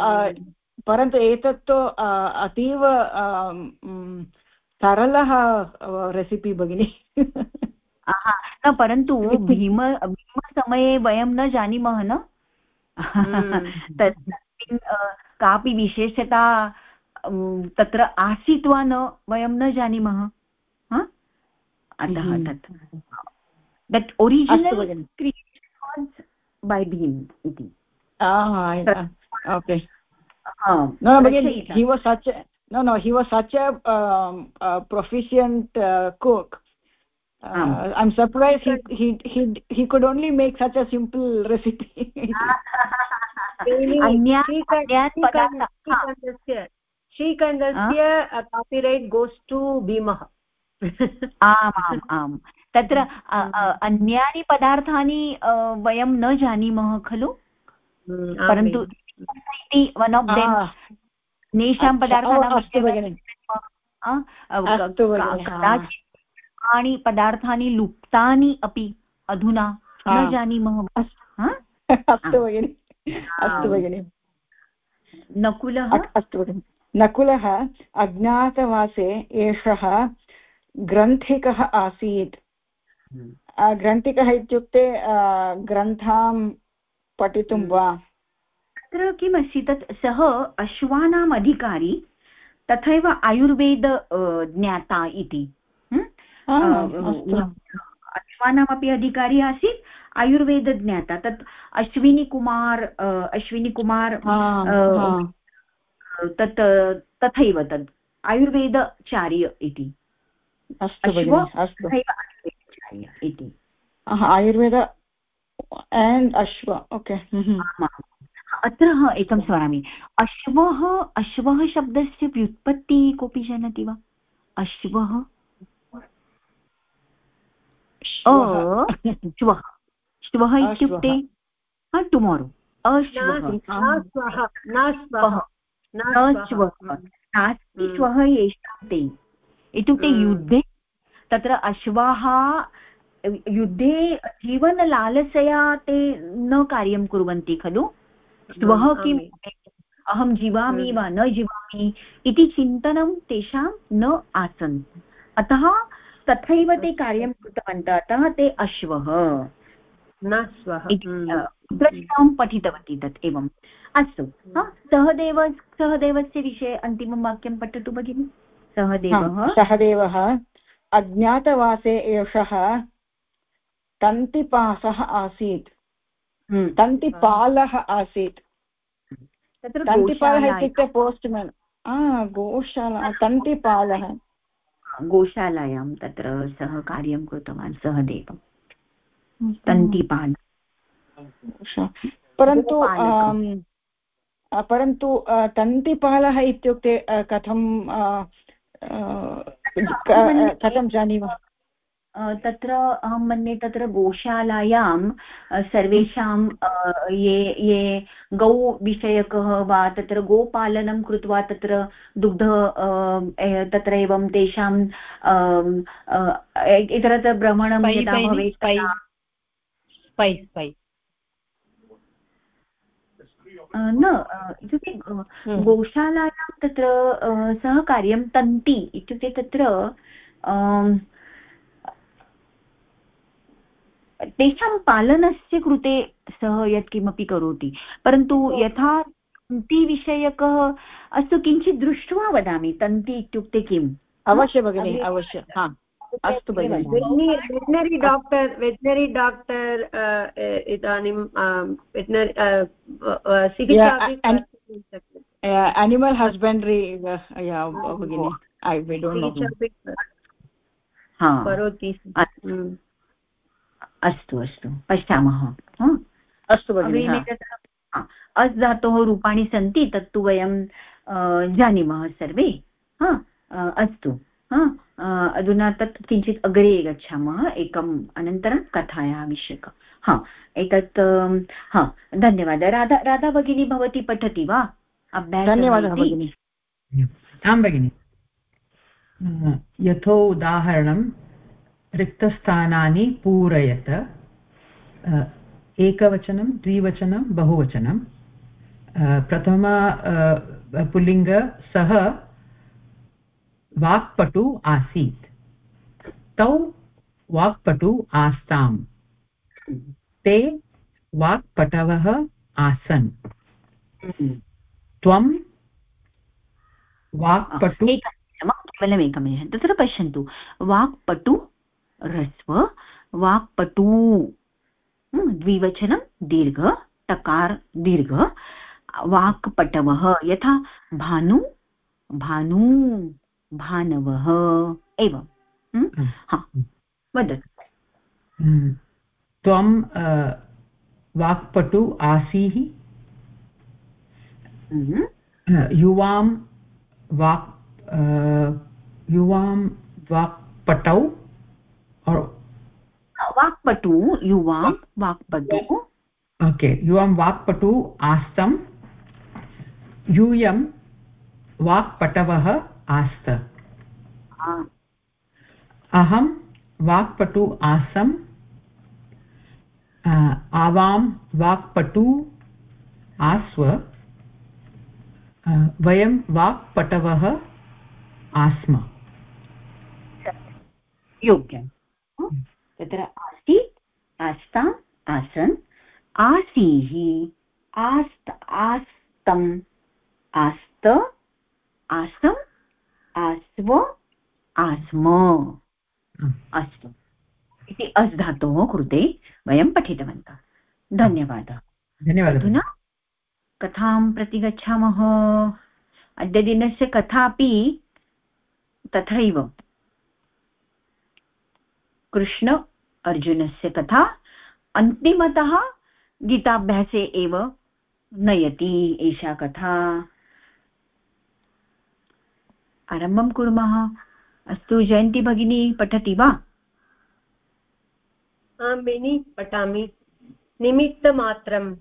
परन्तु एतत्तु अतीव सरलः रेसिपि भगिनि। न परन्तु भीम भीमसमये वयं न जानीमः न? हम्म। तस्मिन् कापि विशेषता तत्र आसीत् वा न वयं न जानीमः? अतः। तत्। दट् ओरिजिनल् बै भीम् इति okay uh, no no again he was such a no no he was such a um, uh, proficient uh, cook uh, um. i'm surprised he, he he he could only make such a simple recipe श्रीखण्डस्य copyright goes to भीमः आम् आम् तत्र अन्यानि पदार्थानि वयं न जानीमः खलु? परन्तु इति वन् आफ् देम् नेषां पदार्थानां कानि पदार्थानि लुप्तानि अपि अधुना न जानीमः। अस्तु। भगिनि। अस्तु भगिनि। नकुलः? अस्तु भगिनि। नकुलः अज्ञातवासे एषः ग्रन्थिकः आसीत्। हम्म। ग्रन्थिकः इत्युक्ते ग्रन्थां पठितुं हम्म। वा? तत्र किमस्ति तत् सः अश्वानाम् अधिकारी तथैव आयुर्वेद ज्ञाता इति। अश्वानामपि अधिकारी आसीत् आयुर्वेदज्ञाता तत् अश्विनीकुमार् अश्विनीकुमार् तत् तथैव तद् आयुर्वेदचार्य इति। इति आयुर्वेद एण्ड् अश्व ओके अत्र एकं स्मरामि अश्वः अश्वः शब्दस्य व्युत्पत्तिः कोऽपि जानाति वा अश्वः श्वः श्वः इत्युक्ते टुमारो अश्वः नास्ति श्वः येषां इत्युक्ते। युद्धे तत्र अश्वाः युद्धे जीवनलालसया ते न कार्यं कुर्वन्ति खलु? श्वः किम्? अहं जीवामि वा न जीवामि इति चिन्तनं तेषां न आसन्। अतः तथैव ते कार्यं कृतवन्तः अतः ते अश्वः। न श्वः। पठितवती तत् एवम् अस्तु सहदेव सहदेवस्य विषये अन्तिमं वाक्यं पठतु भगिनि। सहदेवः। सहदेवः। अज्ञातवासे एषः तन्तिपासः आसीत्। हम्म। तन्तिपालः आसीत्। तन्तिपालः इत्युक्ते पोस्ट्मेन्। गोशाला तन्तिपालः। गोशालायां तत्र सः कार्यं कृतवान् सः देवं। तन्तिपाल। परन्तु परन्तु तन्तिपालः इत्युक्ते कथं कथं जानीमः? तत्र अहं मन्ये तत्र गोशालायां सर्वेषां ये ये गौविषयकः वा तत्र गोपालनं कृत्वा तत्र दुग्ध तत्र एवं तेषां इतरत्र भ्रमणं यदा भवेत् न इत्युक्ते। गोशालायां तत्र सः कार्यं तन्ति इत्युक्ते तत्र तेषां पालनस्य कृते सः यत्किमपि करोति परन्तु यथा तन्तिविषयकः अस्तु किञ्चित् दृष्ट्वा वदामि तन्ति इत्युक्ते किम्? अवश्य भगिनि अवश्य अस्तु भगिनि। वेटनरि डाक्टर् वेटनरि डाक्टर् इदानीं वेटनरि एनिमल् हस्बेण्ड्रि भगिनि करोति अस्तु। अस्तु पश्यामः। अस्तु अस् धातोः रूपाणि सन्ति तत्तु वयं जानीमः सर्वे। हा अधुना तत् किञ्चित् अग्रे गच्छामः एकम् अनन्तरं कथायाः विषयक हा एतत् हा धन्यवादः। राधा राधा भगिनी भवती पठति वा? धन्यवादः भगिनि। आं भगिनि। यथो उदाहरणं रिक्तस्थानानि पूरयत। एकवचनं द्विवचनं बहुवचनं। प्रथम पुल्लिङ्ग सः वाक्पटु आसीत्। तौ वाक्पटु आस्ताम्। ते वाक्पटवः आसन्। त्वं वाक्पटु केवलम् एकमिनिटं तत्र पश्यन्तु। वाक्पटु ह्रस्व, वाक्पटु द्विवचनं, दीर्घ, टकार, दीर्घ। वाक्पटवः, यथा भानु भानु। भानवः एवं। हा? वदतु। त्वं वाक्पटु आसीः युवां वाक् युवां वाक्पटौ? वाक्पटु युवां वाक्पटु। ओके युवां वाक्पटु आस्तं। यूयं वाक्पटवः। आस्त। अहं वाक्पटु आसम्। आवां वाक्पटु आस्व। वयं वाक्पटवः आस्म। योग्यं तत्र आसीत् आस्ताम् आसन्। आसीः आस्त आस्तम् आस्त आसम्। आस्व आस्म। अस्तु इति अस् धातोः कृते वयं पठितवन्तः। धन्यवादः। धन्यवादः। अधुना कथां प्रति गच्छामः? अद्य दिनस्य कथापि तथैव। कृष्ण अर्जुनस्य कथा अन्तिमतः गीताभ्यासे एव नयति एषा कथा। आरम्भं कुर्मः। अस्तु जयन्ती भगिनी पठति वा? आं बेनि पठामि। निमित्तमात्रम्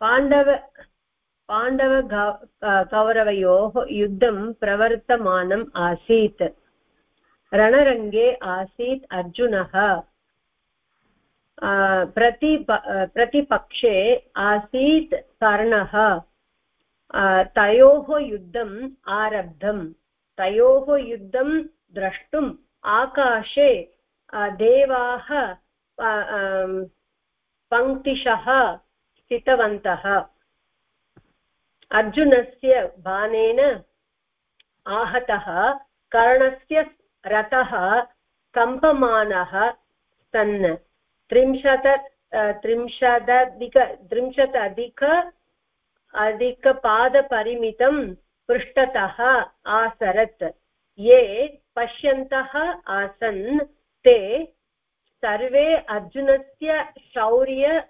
पाण्डव पाण्डव कौरवयोः युद्धं प्रवर्तमानम् आसीत्। रणरङ्गे आसीत् अर्जुनः। प्रति प्रतिपक्षे आसीत् कर्णः। तयोः युद्धम् आरब्धम्। तयोः युद्धं द्रष्टुम् आकाशे देवाः पङ्क्तिशः स्थितवन्तः। अर्जुनस्य बाणेन आहतः कर्णस्य रथः कम्पमानः सन् त्रिंशत् त्रिंशदधिक त्रिंशत् अधिक अधिकपादपरिमितं पृष्ठतः आसरत्। ये पश्यन्तः आसन् ते सर्वे अर्जुनस्य शौर्य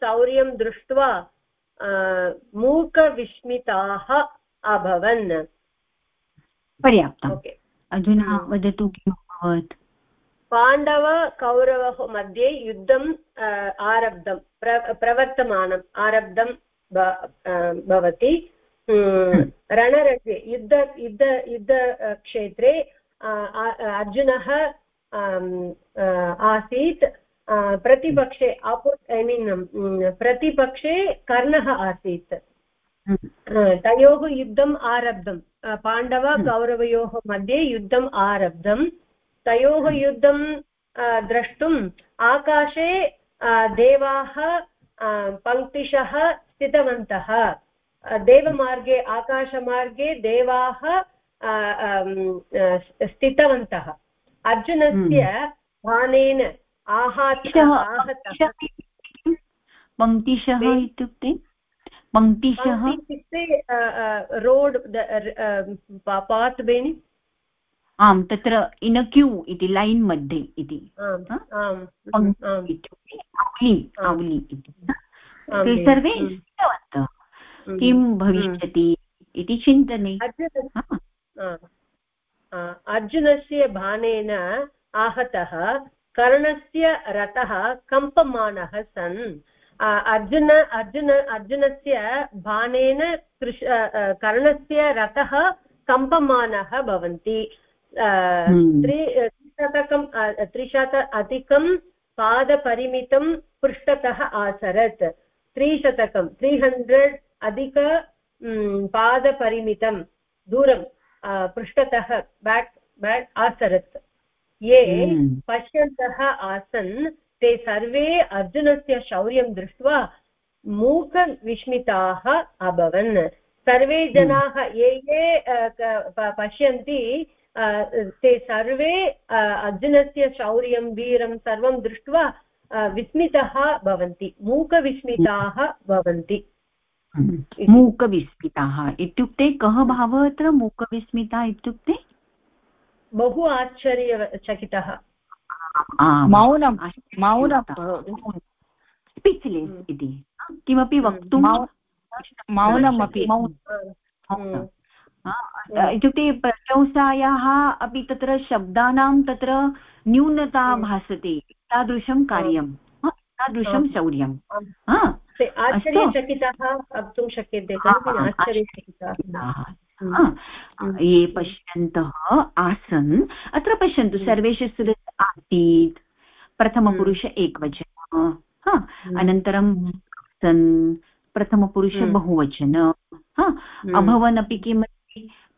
शौर्यं दृष्ट्वा मूकविस्मिताः अभवन्। पर्याप्तम्। अधुना वदतु किम् अभवत्? पाण्डवकौरवः मध्ये युद्धम् आरब्धं प्र प्रवर्तमानम् आरब्धं भवति. रणरङ्गे युद्ध युद्ध युद्धक्षेत्रे अर्जुनः आसीत् प्रतिपक्षे आपो ऐ मीन् प्रतिपक्षे कर्णः आसीत् तयोः युद्धम् आरब्धं पाण्डवकौरवयोः मध्ये युद्धम् आरब्धं तयोः युद्धं द्रष्टुम् आकाशे देवाः पङ्क्तिशः स्थितवन्तः। देवमार्गे आकाशमार्गे देवाः स्थितवन्तः। अर्जुनस्य बाणेन आहतः पङ्क्तिशः इत्युक्ते? पङ्क्तिशः? इत्युक्ते रोड् पात् बेनि आम् तत्र इन् क्यू इति लैन् मध्ये इति। इत्युक्ते आवली आवली इति ते सर्वे स्थितवन्तः किं भविष्यति इति चिन्तने। अर्जुनस्य बाणेन आहतः कर्णस्य रथः कम्पमानः सन्। अर्जुन अर्जुन अर्जुनस्य बाणेन कृष कर्णस्य रथः कम्पमानः भवन्ति। हम्म। त्रिशतकं त्रिशत अधिकं पादपरिमितं पृष्ठतः आसरत् त्रिशतकं त्री हण्ड्रेड् अधिक पादपरिमितं दूरं पृष्ठतः बेक् बेक् आसरत् ये हम्म। पश्यन्तः आसन् ते सर्वे अर्जुनस्य शौर्यं दृष्ट्वा मूकविस्मिताः अभवन् सर्वे हम्म। जनाः ये ये पश्यन्ति ते सर्वे अर्जुनस्य शौर्यं वीरं सर्वं दृष्ट्वा विस्मितः भवन्ति मूकविस्मिताः भवन्ति। मूकविस्मिताः। इत्युक्ते कः भावः अत्र? मूकविस्मिता इत्युक्ते? बहु आश्चर्यचकितः। मौनं। मौनं स्पीच्लेस् इति। किमपि वक्तुं मौनमपि। इत्युक्ते प्रशंसायाः अपि तत्र शब्दानां तत्र न्यूनता भासते तादृशं कार्यं तादृशं शौर्यं आश्चर्यचकितः वक्तुं शक्यते ये पश्यन्तः आसन् अत्र पश्यन्तु सर्वेषु सुरत् आसीत् प्रथमपुरुष एकवचन अनन्तरं सन् प्रथमपुरुष बहुवचन अभवन् अपि किम्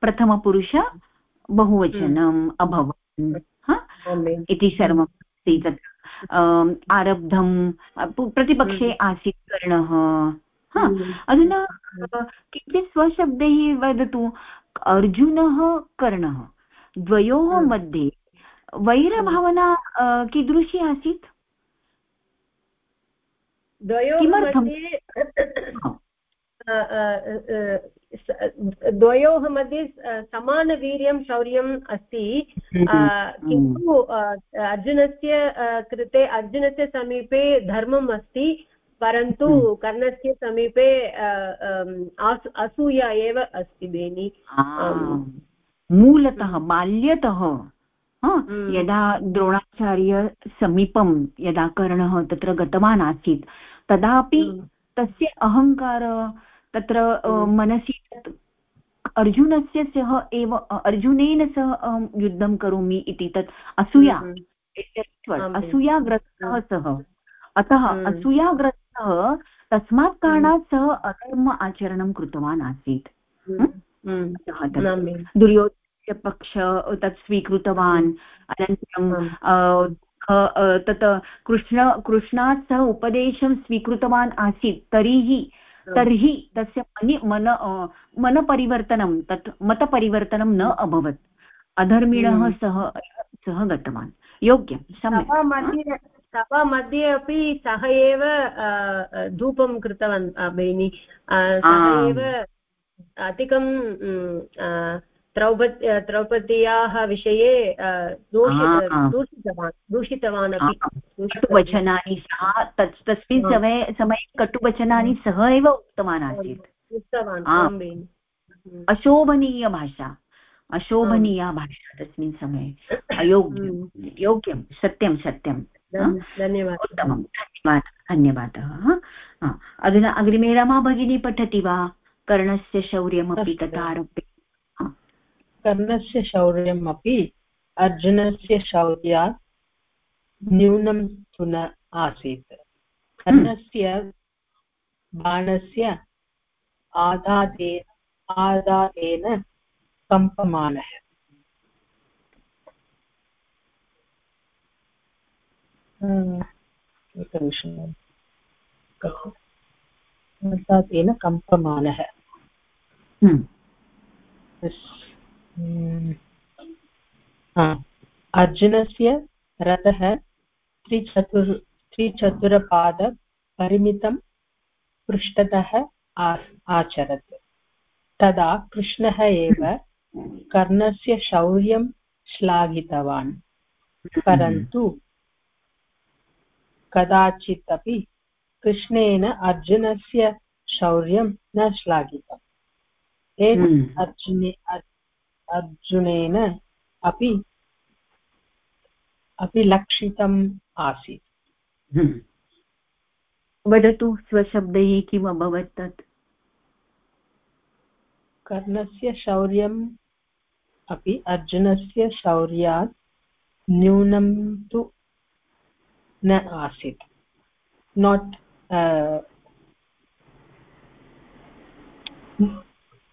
प्रथमपुरुष बहुवचनम् अभवन्। इति सर्वम् अस्ति तत्र आरब्धं प्रतिपक्षे आसीत् कर्णः अधुना किञ्चित् स्वशब्दैः वदतु। अर्जुनः कर्णः। द्वयोः मध्ये वैरभावना कीदृशी आसीत्? किमर्थं द्वयोः मध्ये समानवीर्यं शौर्यम् अस्ति किन्तु अर्जुनस्य कृते अर्जुनस्य समीपे धर्मम् अस्ति परन्तु कर्णस्य समीपे असूया एव अस्ति बेनि मूलतः बाल्यतः यदा द्रोणाचार्यसमीपं यदा कर्णः तत्र गतवान् आसीत् तदापि तस्य अहङ्कार तत्र मनसि अर्जुनस्य सह एव अर्जुनेन सह अहं युद्धं करोमि इति तत् असूया असूयाग्रस्तः सः। अतः असूयाग्रस्तः तस्मात् कारणात् सः अधर्म आचरणं कृतवान् आसीत्। दुर्योधनस्य पक्ष तत् स्वीकृतवान्। अनन्तरं तत् कृष्ण कृष्णात् सह उपदेशं स्वीकृतवान् आसीत्। तर्हि तर्हि तस्य मनि मन मनपरिवर्तनं तत् मतपरिवर्तनं न अभवत्। अधर्मिणः सः सह सः गतवान्। योग्यं सम्यक्। सभा मध्ये अपि सः एव धूपं कृतवान् भगिनि। सः एव अधिकं द्रौपद द्रौपद्याः विषये दूषितवान् दूषितवान्। अपि कटुवचनानि सः तत् तस्मिन् समये समये कटुवचनानि सः एव उक्तवान् आसीत् उक्तवान् अशोभनीयभाषा अशोभनीया भाषा तस्मिन् समये। अयोग्यं योग्यं सत्यं सत्यं। धन्यवादः। उत्तमं। धन्यवादः धन्यवादः अधुना अग्रिमे रमा भगिनी पठति वा? कर्णस्य शौर्यमपि तथा आरभ्य कर्णस्य शौर्यम् अपि अर्जुनस्य शौर्यात् न्यूनं तु न आसीत्। कर्णस्य बाणस्य आदाते आदातेन कम्पमानः। एकनिमिषम् आदातेन कम्पमानः। हम्म। अर्जुनस्य रथः त्रिचतुर् त्रिचतुरपादपरिमितं पृष्ठतः आचरत्। तदा कृष्णः एव कर्णस्य शौर्यं श्लाघितवान्। परन्तु कदाचित् अपि कृष्णेन अर्जुनस्य शौर्यं न श्लाघितम्। एतत् अर्जुने अर्जुनेन अपि अपि लक्षितम् आसीत्। हम्म। वदतु स्वशब्दैः किम् अभवत् तत्? कर्णस्य शौर्यम् अपि अर्जुनस्य शौर्यात् न्यूनं तु न आसीत्। नाट्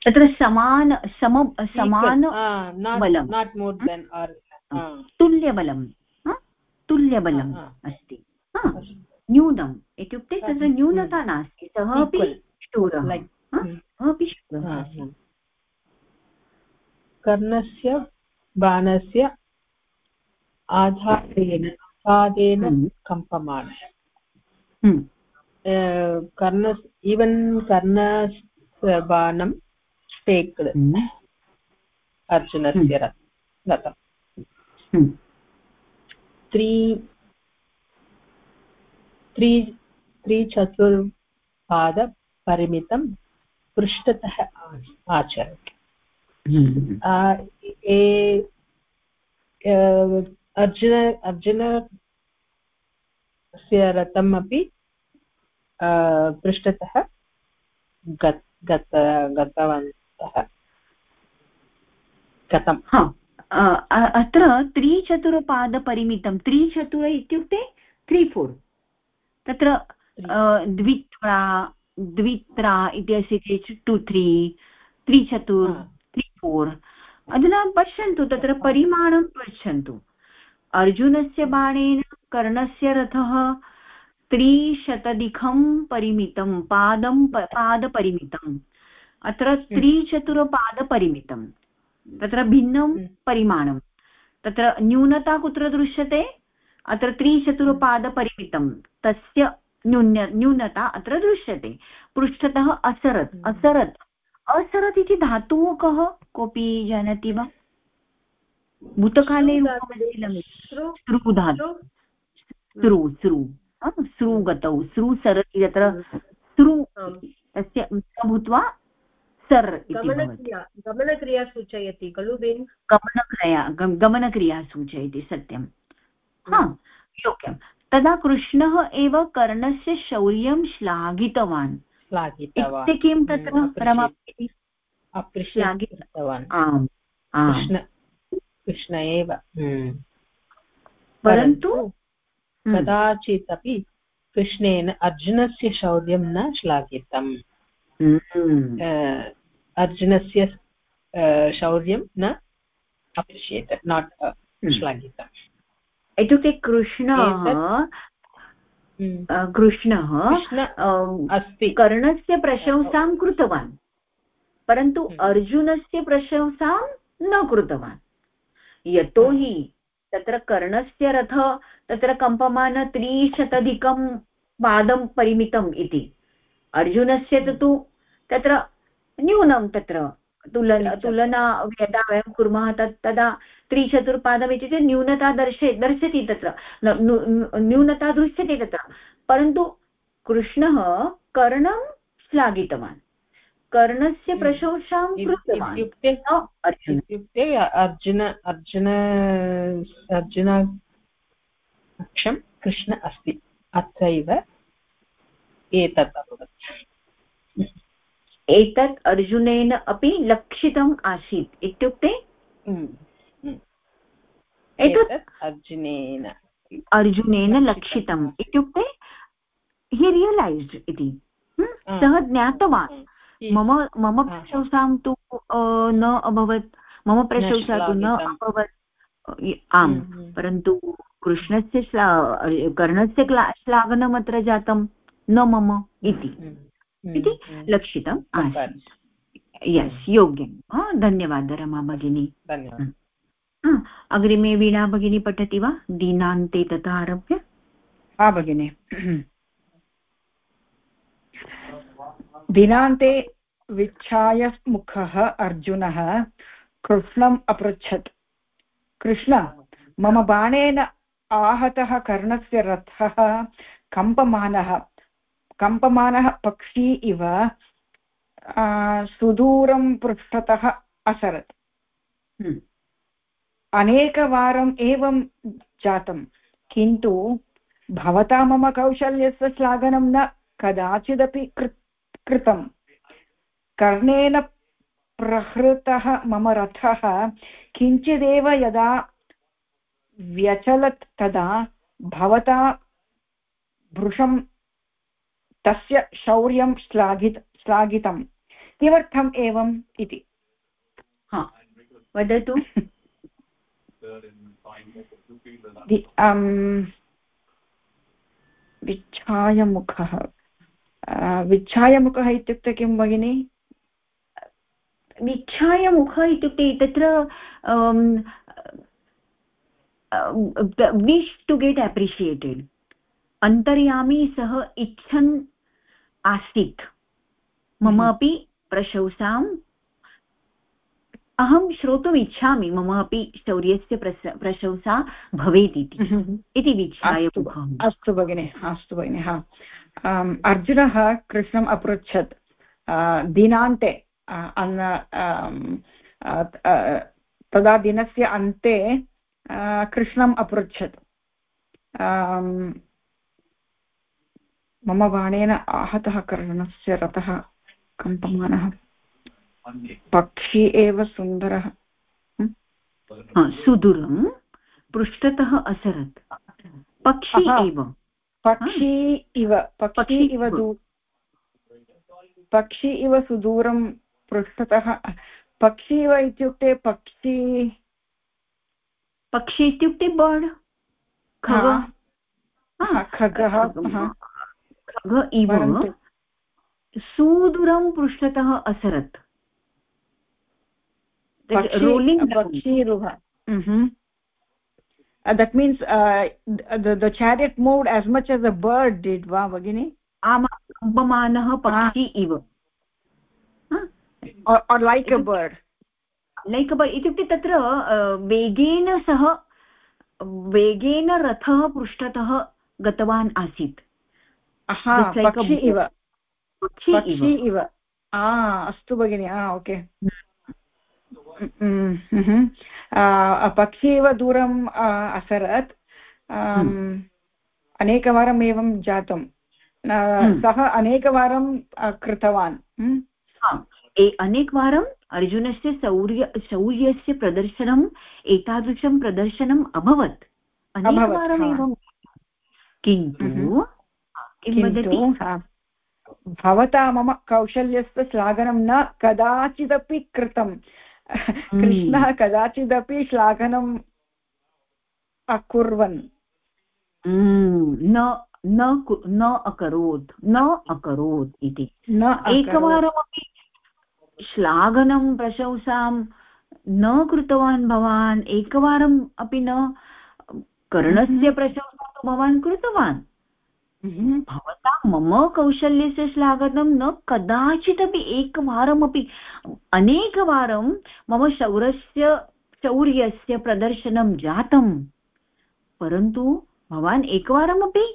तत्र समान सम समान देन् आर् तुल्यबलं तुल्यबलम्. अस्ति. न्यूनम्. इत्युक्ते तत्र न्यूनता नास्ति. सः अपि शूरः. अपि शूरः. कर्णस्य बाणस्य आधारेण आधारेण हम्म। कम्पमाण. हम्म। कर्ण इवन् कर्ण बाणं टेक्ड् हम्म। अर्जुनस्य रथं त्रि त्रि त्रिचतुर्पादपरिमितं पृष्ठतः आचरत् अर्जुन अर्जुनस्य रथम् अपि पृष्ठतः गत गतवन्तः कथं अत्र त्रिचतुरपादपरिमितं त्रिचतुर इत्युक्ते त्री फोर् तत्र द्वित्रा द्वित्रा इति अस्ति चेत् टु त्री त्रिचतुर् त्री फोर् अधुना पश्यन्तु तत्र परिमाणं पश्यन्तु। अर्जुनस्य बाणेन कर्णस्य रथः त्रिशतधिकं परिमितं पादं पादपरिमितम्। अत्र हम्म। त्रिचतुरपादपरिमितं तत्र भिन्नं हम्म। परिमाणं। तत्र न्यूनता कुत्र दृश्यते? अत्र त्रिचतुरपादपरिमितं तस्य न्यून न्यूनता अत्र दृश्यते। पृष्ठतः असरत्। हम्म। असरत्। असरत् इति धातुः कः? कोऽपि जानाति वा? भूतकाले स्रु स्रु स्रु स्रु गतौ। स्रु सरति तत्र स्रु तस्य भूत्वा सर् गमनक्रिया सूचयति खलु बेन्? गमनक्रिया गमनक्रिया सूचयति सत्यं। हा योग्यं। तदा कृष्णः एव कर्णस्य शौर्यं श्लाघितवान्। श्लाघितवान्। किं तत्र? रमापति श्लाघितवान्। आम् कृष्ण कृष्ण एव। हम्म। परन्तु हम्म। कदाचित् अपि कृष्णेन अर्जुनस्य शौर्यं न श्लाघितम्। हम्म। अर्जुनस्य शौर्यं न अप्रिशियेटेड् नाट् श्लाघितम्। इत्युक्ते कृष्णः कृष्णः अस्ति। कर्णस्य प्रशंसां कृतवान् परन्तु अर्जुनस्य प्रशंसां न कृतवान्। यतोहि तत्र कर्णस्य रथ तत्र कम्पमान त्रिशतधिकं पादं परिमितम् इति। अर्जुनस्य तु तत्र न्यूनं तत्र. तुलन तुलना यदा वयं कुर्मः तत् तदा त्रिचतुर्पादम् इत्युक्ते न्यूनता दर्शय दर्शति तत्र. न्यूनता दृश्यते तत्र. परन्तु कृष्णः कर्णं श्लाघितवान्. कर्णस्य। प्रशंसां कृतवान्. इत्युक्ते अर्जुन. अर्जुन अर्जुनाक्षं कृष्ण अस्ति. अत्रैव एतत् अभवत्. एतत् अर्जुनेन अपि लक्षितम् आसीत्। इत्युक्ते हम्म, हम्म। एतत् अर्जुनेन। अर्जुनेन लक्षितम् इत्युक्ते हि रियलैस्ड् इति। सः ज्ञातवान्। मम मम प्रशंसां तु न अभवत्। मम प्रशंसा तु न अभवत्। आम्। हम्म, हम्म। परन्तु कृष्णस्य कर्णस्य श्लाघनम् अत्र जातं न मम इति। हम्म, इति लक्षितम् आसीत्। यस् योग्यं। धन्यवादः रमा भगिनी। अग्रिमे वीणा भगिनी पठति वा? दीनान्ते तथा आरभ्य। हा भगिनी। दिनान्ते विच्छाय मुखः अर्जुनः कृष्णम् अपृच्छत्। कृष्ण मम बाणेन आहतः कर्णस्य रथः कम्पमानः। कम्पमानः पक्षी इव सुदूरं पृष्ठतः असरत् हम्म। अनेकवारम् एवं जातं किन्तु भवता मम कौशल्यस्य श्लाघनं न कदाचिदपि कृ कृतं कर्णेन प्रहृतः मम रथः किञ्चिदेव यदा व्यचलत् तदा भवता भृशं तस्य शौर्यं श्लाघित श्लाघितं किमर्थम् एवम् इति। वदतु। विच्छायमुखः। विच्छायमुखः इत्युक्ते किं भगिनि? विच्छायमुखः इत्युक्ते तत्र विश् टु गेट् अप्रिशियेटेड् अन्तर्यामी सः इच्छन् आसीत्। मम हम्म। अपि प्रशंसाम् अहं श्रोतुम् इच्छामि मम अपि शौर्यस्य प्रशंसा भवेत् इति हम्म। इति विच्छाय अस्तु भगिनि अस्तु भगिनि हा। अर्जुनः कृष्णम् अपृच्छत्। दिनान्ते अन्न तदा दिनस्य अन्ते कृष्णम् अपृच्छत्। मम बाणेन आहतः कर्णस्य रथः कम्पमानः। पक्षी एव सुन्दरः। सुदूरं पृष्ठतः असरत्। पक्षी एव। पक्षी इव पक्षी इव दू पक्षी इव सुदूरं पृष्ठतः पक्षी इव इत्युक्ते पक्षी। पक्षी इत्युक्ते बर्ड् खगः? खग इव सुदूरं पृष्ठतः असरत्। रोलिङ्ग् पक्षीरुह। That means uh, the, the chariot moved as much as a bird did va bagini ama कम्पमानः पक्षी इव or like a bird. Like bird इत्युक्ते तत्र वेगेन सह वेगेन रथः पृष्ठतः गतवान् आसीत् पक्षी इव। पक्षी इव। अस्तु भगिनि ओके। पक्षी इव दूरम् असरत्। अनेकवारम् एवं जातं हम्म। सः अनेकवारं कृतवान्। अनेकवारम् अर्जुनस्य शौर्य शौर्यस्य प्रदर्शनम् एतादृशं प्रदर्शनम् अभवत्। अनेकवारम् एवं। किन्तु। भवता मम कौशल्यस्य श्लाघनं न कदाचिदपि कृतं हम्म। कृष्णः कदाचिदपि श्लाघनम् अकुर्वन् हम्म। न न अकरोत् न अकरोत् इति न एकवारमपि श्लाघनं प्रशंसां न कृतवान् भवान् एकवारम् अपि न कर्णस्य हम्म। प्रशंसा तु भवान् कृतवान्। भवता मम कौशल्यस्य श्लाघनं न कदाचिदपि एकवारमपि। अनेकवारं मम शौरस्य शौर्यस्य प्रदर्शनं जातं परन्तु भवान् एकवारमपि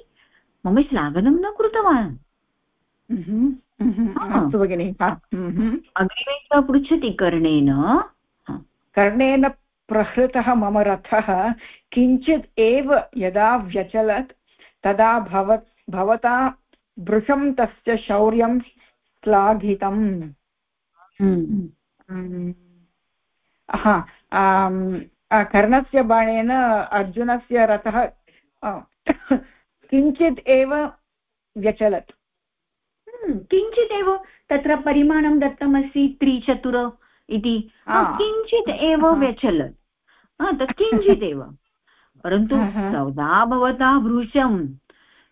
मम श्लाघनं न कृतवान्। अस्तु भगिनि अग्रिमे च पृच्छति कर्णेन। कर्णेन प्रहृतः मम रथः किञ्चित् एव यदा व्यचलत् तदा भव भवता भृशं तस्य शौर्यं श्लाघितम्। हा कर्णस्य बाणेन अर्जुनस्य रथः किञ्चित् एव व्यचलत्। हम्म, किञ्चिदेव तत्र परिमाणं दत्तमस्ति त्रिचतुर इति। किञ्चित् एव व्यचलत्। तत् किञ्चिदेव परन्तु सौदा भवता भृशम्।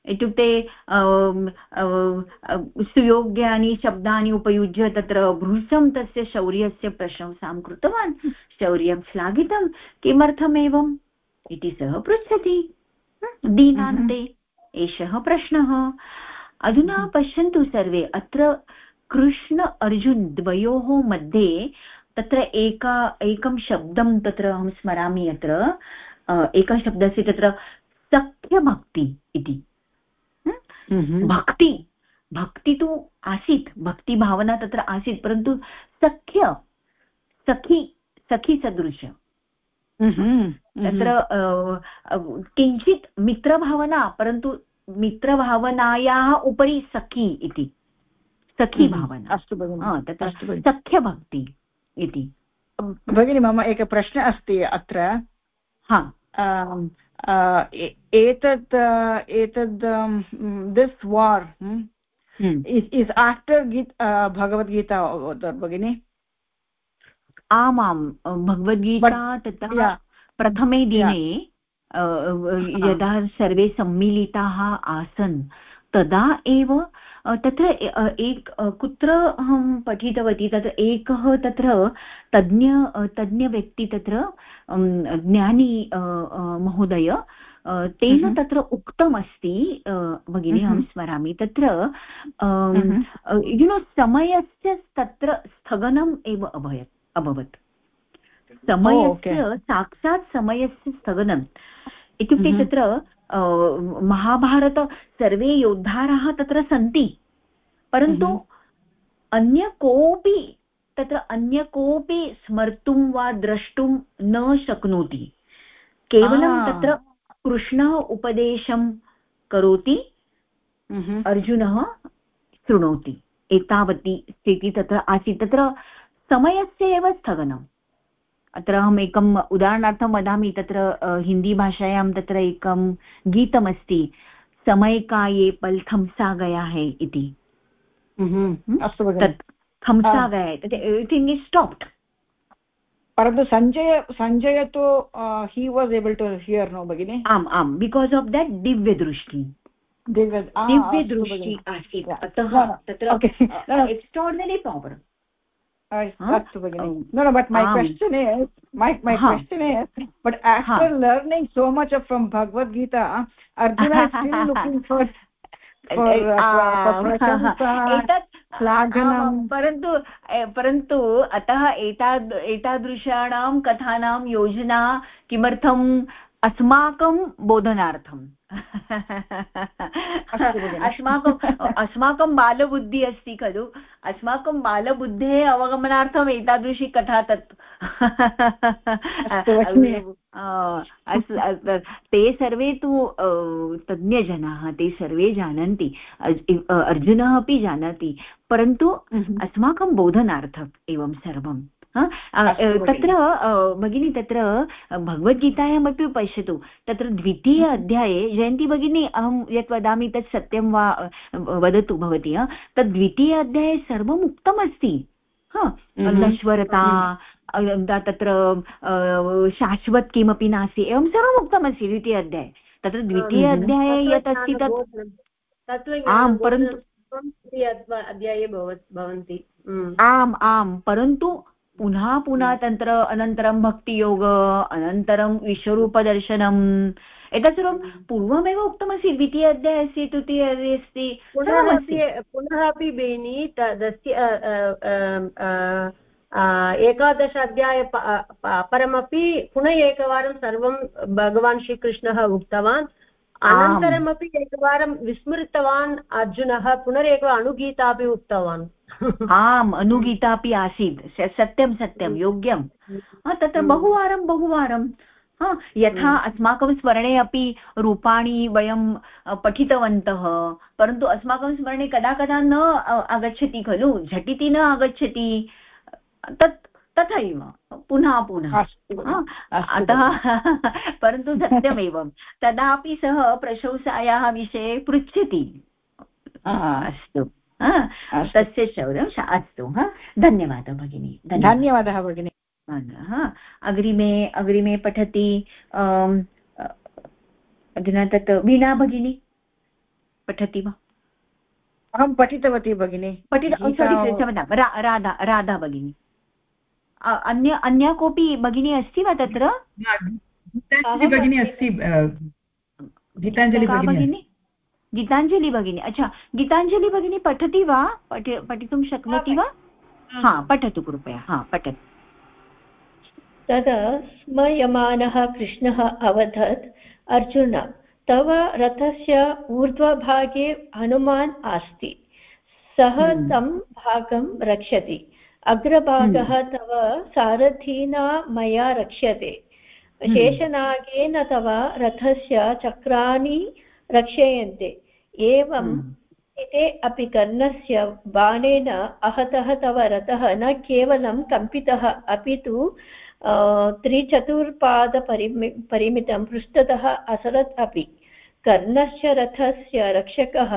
इत्युक्ते सुयोग्यानि शब्दानि उपयुज्य तत्र भृशं तस्य शौर्यस्य प्रशंसां कृतवान्। शौर्यं श्लाघितं। किमर्थमेवम्? इति सः पृच्छति। दीनान्ते एषः प्रश्नः। अधुना हम्म। पश्यन्तु सर्वे अत्र कृष्ण अर्जुन् द्वयोः मध्ये तत्र एका एकं शब्दं तत्र अहं स्मरामि अत्र। एकः शब्दस्य तत्र सख्यभक्ति इति। भक्ति. भक्ति तु आसीत्. भक्तिभावना तत्र आसीत्. परन्तु सख्य सखी सखी सदृश. तत्र किञ्चित् मित्रभावना परन्तु मित्रभावनायाः उपरि सखी इति. सखी भावना. अस्तु भगिनि. तत्र सख्यभक्ति इति. भगिनि मम एकः प्रश्नः अस्ति अत्र. हा. एतत् एतद् this war is after Gita Bhagavad Gita भगिनि आमां भगवद्गीता तथा प्रथमे दिने यदा सर्वे सम्मिलिताः आसन् तदा एव तत्र एक कुत्र अहं पठितवती तत्र एकः तत्र तज्ञ तज्ञव्यक्ति तत्र ज्ञानी महोदय तेन हम्म। तत्र उक्तमस्ति भगिनी अहं हम्म। स्मरामि तत्र यु नो समयस्य तत्र स्थगनम् एव अभयत् अभवत्। समयस्य साक्षात् समयस्य स्थगनम्। इत्युक्ते हम्म। तत्र महाभारत सर्वे योद्धारः तत्र सन्ति। परन्तु अन्य कोऽपि तत्र अन्य कोऽपि स्मर्तुं वा द्रष्टुं न शक्नोति। केवलं तत्र कृष्णः उपदेशं करोति अर्जुनः शृणोति। एतावती स्थितिः तत्र आसीत्। तत्र समयस्य एव स्थगनम्। अत्र अहम् एकम् उदाहरणार्थं वदामि तत्र हिन्दीभाषायां तत्र एकं गीतमस्ति समय का ये पल थम्सा गया है? इति अस्तु तत् थम्सा गया है। एव्रिथिङ्ग् इस् स्टाप्ड् परन्तु सञ्जय सञ्जय तु he was able to hear no भगिनि आम् आम्। बिकास् आफ् देट् दिव्यदृष्टि दिव्यदृष्टि आसीत्। अतः तत्र एक्स्ट्रार्डिनरि पवर् अस्तु भगिनि my um, question is my my huh. question is but after huh. learning so much from for परन्तु परन्तु अतः एताद् एतादृशाणां कथानां योजना किमर्थम् अस्माकं बोधनार्थम्? अस्माकम् अस्माकं बालबुद्धिः अस्ति खलु। अस्माकं बालबुद्धेः अवगमनार्थम् एतादृशी कथा तत् ते सर्वे तु तज्ञजनाः ते सर्वे जानन्ति। अर्जुनः अपि जानाति। परन्तु अस्माकं बोधनार्थम् एवं सर्वं तत्र भगिनी तत्र भगवद्गीतायामपि पश्यतु। तत्र द्वितीय हम्म। अध्याये जयन्ती भगिनी अहं यत् वदामि तत् सत्यं वा वदतु भवती तद् द्वितीय अध्याये सर्वम् उक्तमस्ति हम्म। नश्वरता तत्र शाश्वत् किमपि नास्ति एवं सर्वम् उक्तमस्ति द्वितीय अध्याये। तत्र द्वितीय अध्याये यत् अस्ति तत् आम् परन्तु अध्याये भवन्ति। आम् आम्। परन्तु पुनः पुनः तत्र अनन्तरं भक्तियोग अनन्तरं विश्वरूपदर्शनम्। एतत् सर्वं पूर्वमेव उक्तमस्ति द्वितीय अध्यायस्य तृतीय अस्ति पुनः अपि पुनः अपि बेनि तदस्य एकादश अध्याय परमपि पुनः एकवारं सर्वं भगवान् श्रीकृष्णः उक्तवान्। अनन्तरमपि एकवारं विस्मृतवान् अर्जुनः पुनरेव अणुगीता अपि उक्तवान्। आम् अनुगीता अपि आसीत् सत्यं सत्यं योग्यं तत्र बहुवारं बहुवारं। यथा हम्म। अस्माकं स्मरणे अपि रूपाणि वयं पठितवन्तः परन्तु अस्माकं स्मरणे कदा कदा न आगच्छति खलु? झटिति न आगच्छति। तत् तथैव पुनः पुनः। अतः परन्तु सत्यमेवं तदापि सः प्रशंसायाः विषये पृच्छति। अस्तु तस्य शौर्यं अस्तु धन्यवादः भगिनी धन्यवादः। भगिनी। अग्रिमे अग्रिमे पठति अधुना तत् वीणा भगिनी पठति वा? अहं पठितवती भगिनी। पठित क्षम्यतां राधा राधा भगिनी। अन्य अन्या कोऽपि भगिनी अस्ति वा तत्र? भगिनी? अस्ति गीताञ्जलि भगिनी गीताञ्जलि भगिनी? अच्छा गीताञ्जलि भगिनी पठति वा? पठ पठितुं शक्नोति वा? हा पठतु। कृपया हा पठतु। तदा स्मयमानः कृष्णः अवदत् अर्जुन तव रथस्य ऊर्ध्वभागे हनुमान् अस्ति सः हम्म। तं भागं रक्षति। अग्रभागः हम्म। तव सारथिना मया रक्ष्यते हम्म। शेषनागेन तव रथस्य चक्राणि रक्षयन्ते एवं हम्म। एते अपि कर्णस्य बाणेन आहतः तव रथः न केवलं कम्पितः अपि तु त्रिचतुर्पादपरिमि परिमितं पृष्ठतः असरत् अपि कर्णस्य रथस्य रक्षकः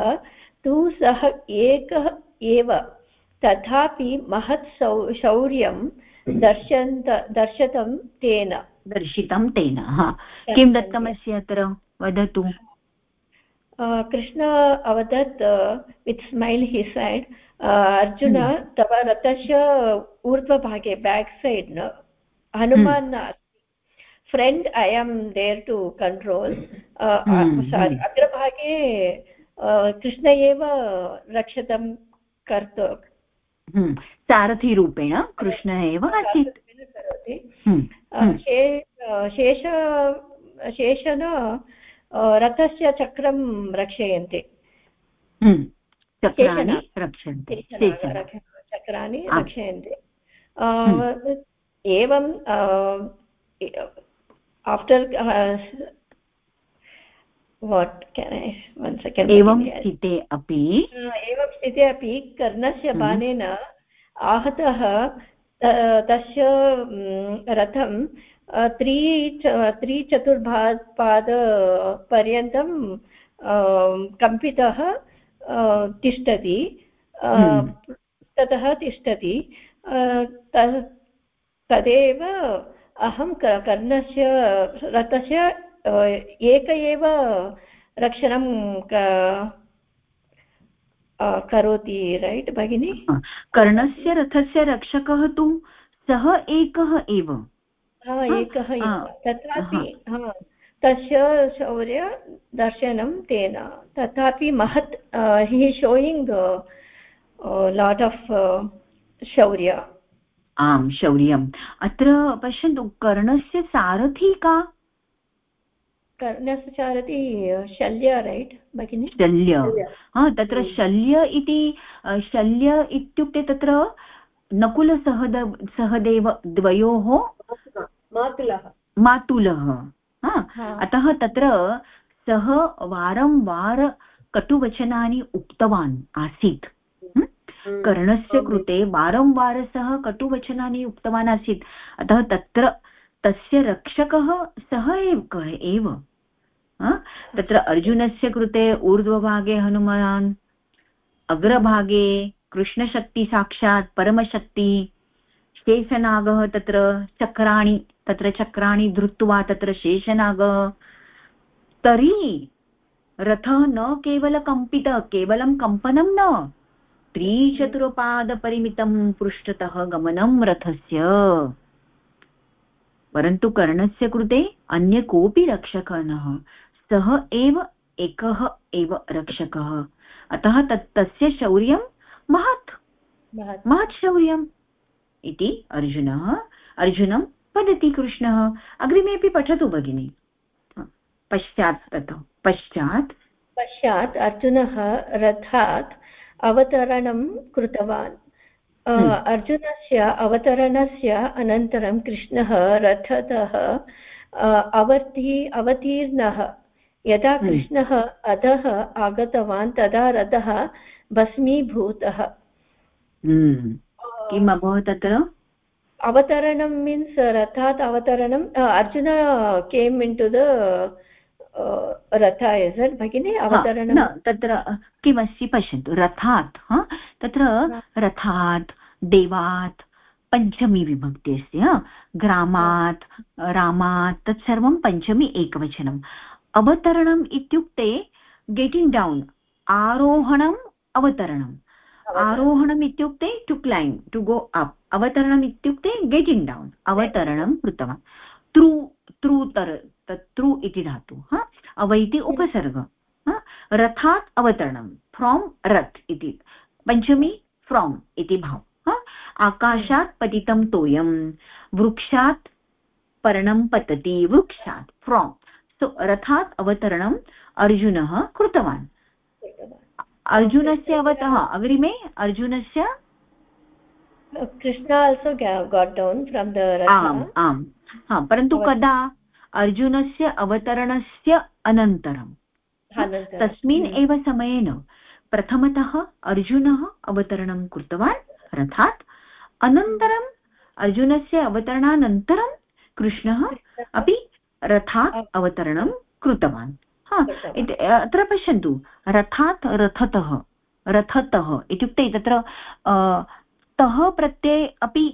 तु सः एकः एव तथापि महत् सौ शौर्यं दर्शन्त दर्शतं तेन। दर्शितं तेन हा। किं दत्तमस्ति अत्र? वदतु। कृष्ण अवदत् with smile he said Arjuna hmm. तव रथस्य ऊर्ध्वभागे बेक् सैड् न हनुमान् नास्ति। Friend I am there to control sorry अग्रभागे Krishna एव रक्षतं कर्तु हम्म। सारथिरूपेण कृष्ण एव आसीत् करोति हम्म। शेष शेषन रथस्य चक्रं रक्षयन्ति। चक्राणि रक्षन्ते। चक्राणि रक्षयन्ते। एवं आफ्टर् वाट् वन् सेकेण्ड् एवं स्थिते अपि। एवं स्थिते अपि कर्णस्य बाणेन आहतः तस्य रथं त्रि त्रिचतुर्पादपर्यन्तं कम्पितः तिष्ठति ततः तिष्ठति तदेव अहं कर्णस्य रथस्य एक एव रक्षणं करोति रैट् भगिनि? कर्णस्य रथस्य रक्षकः तु सः एकः एव। एकः तथापि तस्य शौर्यदर्शनं तेन। तथापि महत् हि शोयिङ्ग् लाट् आफ् शौर्य। आम् शौर्यम्। अत्र पश्यन्तु कर्णस्य सारथी का? कर्णस्य सारथी शल्य रैट् भगिनि? शल्य। तत्र हम्म। शल्य इति शल्य इत्युक्ते तत्र नकुलसहद सहदेव द्वयोः मातुलः। मातुलः। अतः तत्र सः वारं वार कटुवचनानि उक्तवान् आसीत्। हम्म। कर्णस्य कृते वारं वार सः कटुवचनानि उक्तवान् आसीत्। अतः तत्र तस्य रक्षकः सः एव। तत्र अर्जुनस्य कृते ऊर्ध्वभागे हनुमान्, अग्रभागे कृष्णशक्ति साक्षात् परमशक्ति, शेषनागः तत्र चक्राणि तत्र चक्राणि धृत्वा तत्र शेषनागः। तर्हि रथः न केवलकम्पित केवलं कम्पनं न, त्रिचतुरपादपरिमितं पृष्ठतः गमनं रथस्य। परन्तु कर्णस्य कृते अन्य कोऽपि रक्षकः सः एव एकः एव रक्षकः। अतः तत् तस्य शौर्यं महत्। महत्। शौर्यम्। इति अर्जुनः अर्जुनं वदति कृष्णः अग्रिमेपि पठतु भगिनि। पश्चात् तत् पश्चात्। पश्चात् अर्जुनः रथात् अवतरणं कृतवान्। हम्म। अर्जुनस्य अवतरणस्य अनन्तरं कृष्णः रथतः अवती अवतीर्णः यदा हम्म। कृष्णः अधः आगतवान् तदा रथः भस्मीभूतः। हम्म। किम् अभवत् तत्र? अवतरणं मीन्स् रथात् अवतरणम् Arjuna came in to the ratha is भगिनि अवतरणं। तत्र किमस्ति पश्यन्तु रथात् तत्र रथात् देवात् पञ्चमी विभक्ति अस्ति ग्रामात् रामात् तत्सर्वं पञ्चमी एकवचनम् अवतरणम् इत्युक्ते गेटिङ्ग् डौन् आरोहणम् अवतरणम्. आरोहणम् इत्युक्ते to climb to go up अवतरणम् इत्युक्ते गेटिङ्ग् डौन् अवतरणं कृतवान्. त्रु त्रु तत् त्रु इति धातु हा? अव इति उपसर्ग रथात् अवतरणं फ्रोम् रथ् इति पञ्चमी फ्रोम् इति भाव आकाशात् पतितं तोयं वृक्षात् पर्णं पतति वृक्षात् फ्रोम् सो रथात् अवतरणम् अर्जुनः कृतवान्। अर्जुनस्य अवतः अग्रिमे अर्जुनस्य? Krishna also got down from the um um. हा परन्तु कदा? अर्जुनस्य अवतरणस्य अनन्तरं तस्मिन् हम्म। एव समयेन प्रथमतः अर्जुनः अवतरणं कृतवान् रथात्। अनन्तरम् अर्जुनस्य अवतरणानन्तरं कृष्णः। अपि रथात् अवतरणं कृतवान्। हा अत्र पश्यन्तु रथात् रथतः रथतः इत्युक्ते तत्र तः प्रत्यये अपि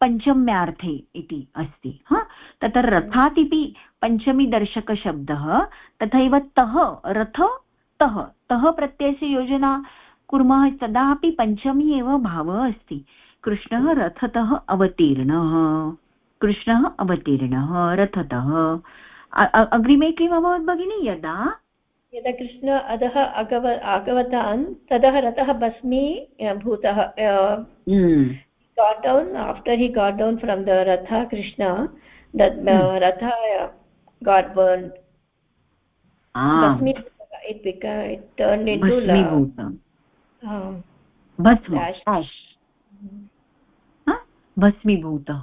पञ्चम्यार्थे इति अस्ति हा? तत्र रथात् इति पञ्चमीदर्शकशब्दः तथैव तः रथ तः तः प्रत्ययस्य योजना कुर्मः तदापि पञ्चमी एव भावः अस्ति। कृष्णः रथतः अवतीर्णः। कृष्णः अवतीर्णः रथतः। अग्रिमे किम् अभवत् भगिनि? यदा? यदा कृष्ण अधः अगव आगवतान् ततः रथः भस्मी भूतः got down after he got from the ratha Krishna ratha गाट् burn भस्मीभूतः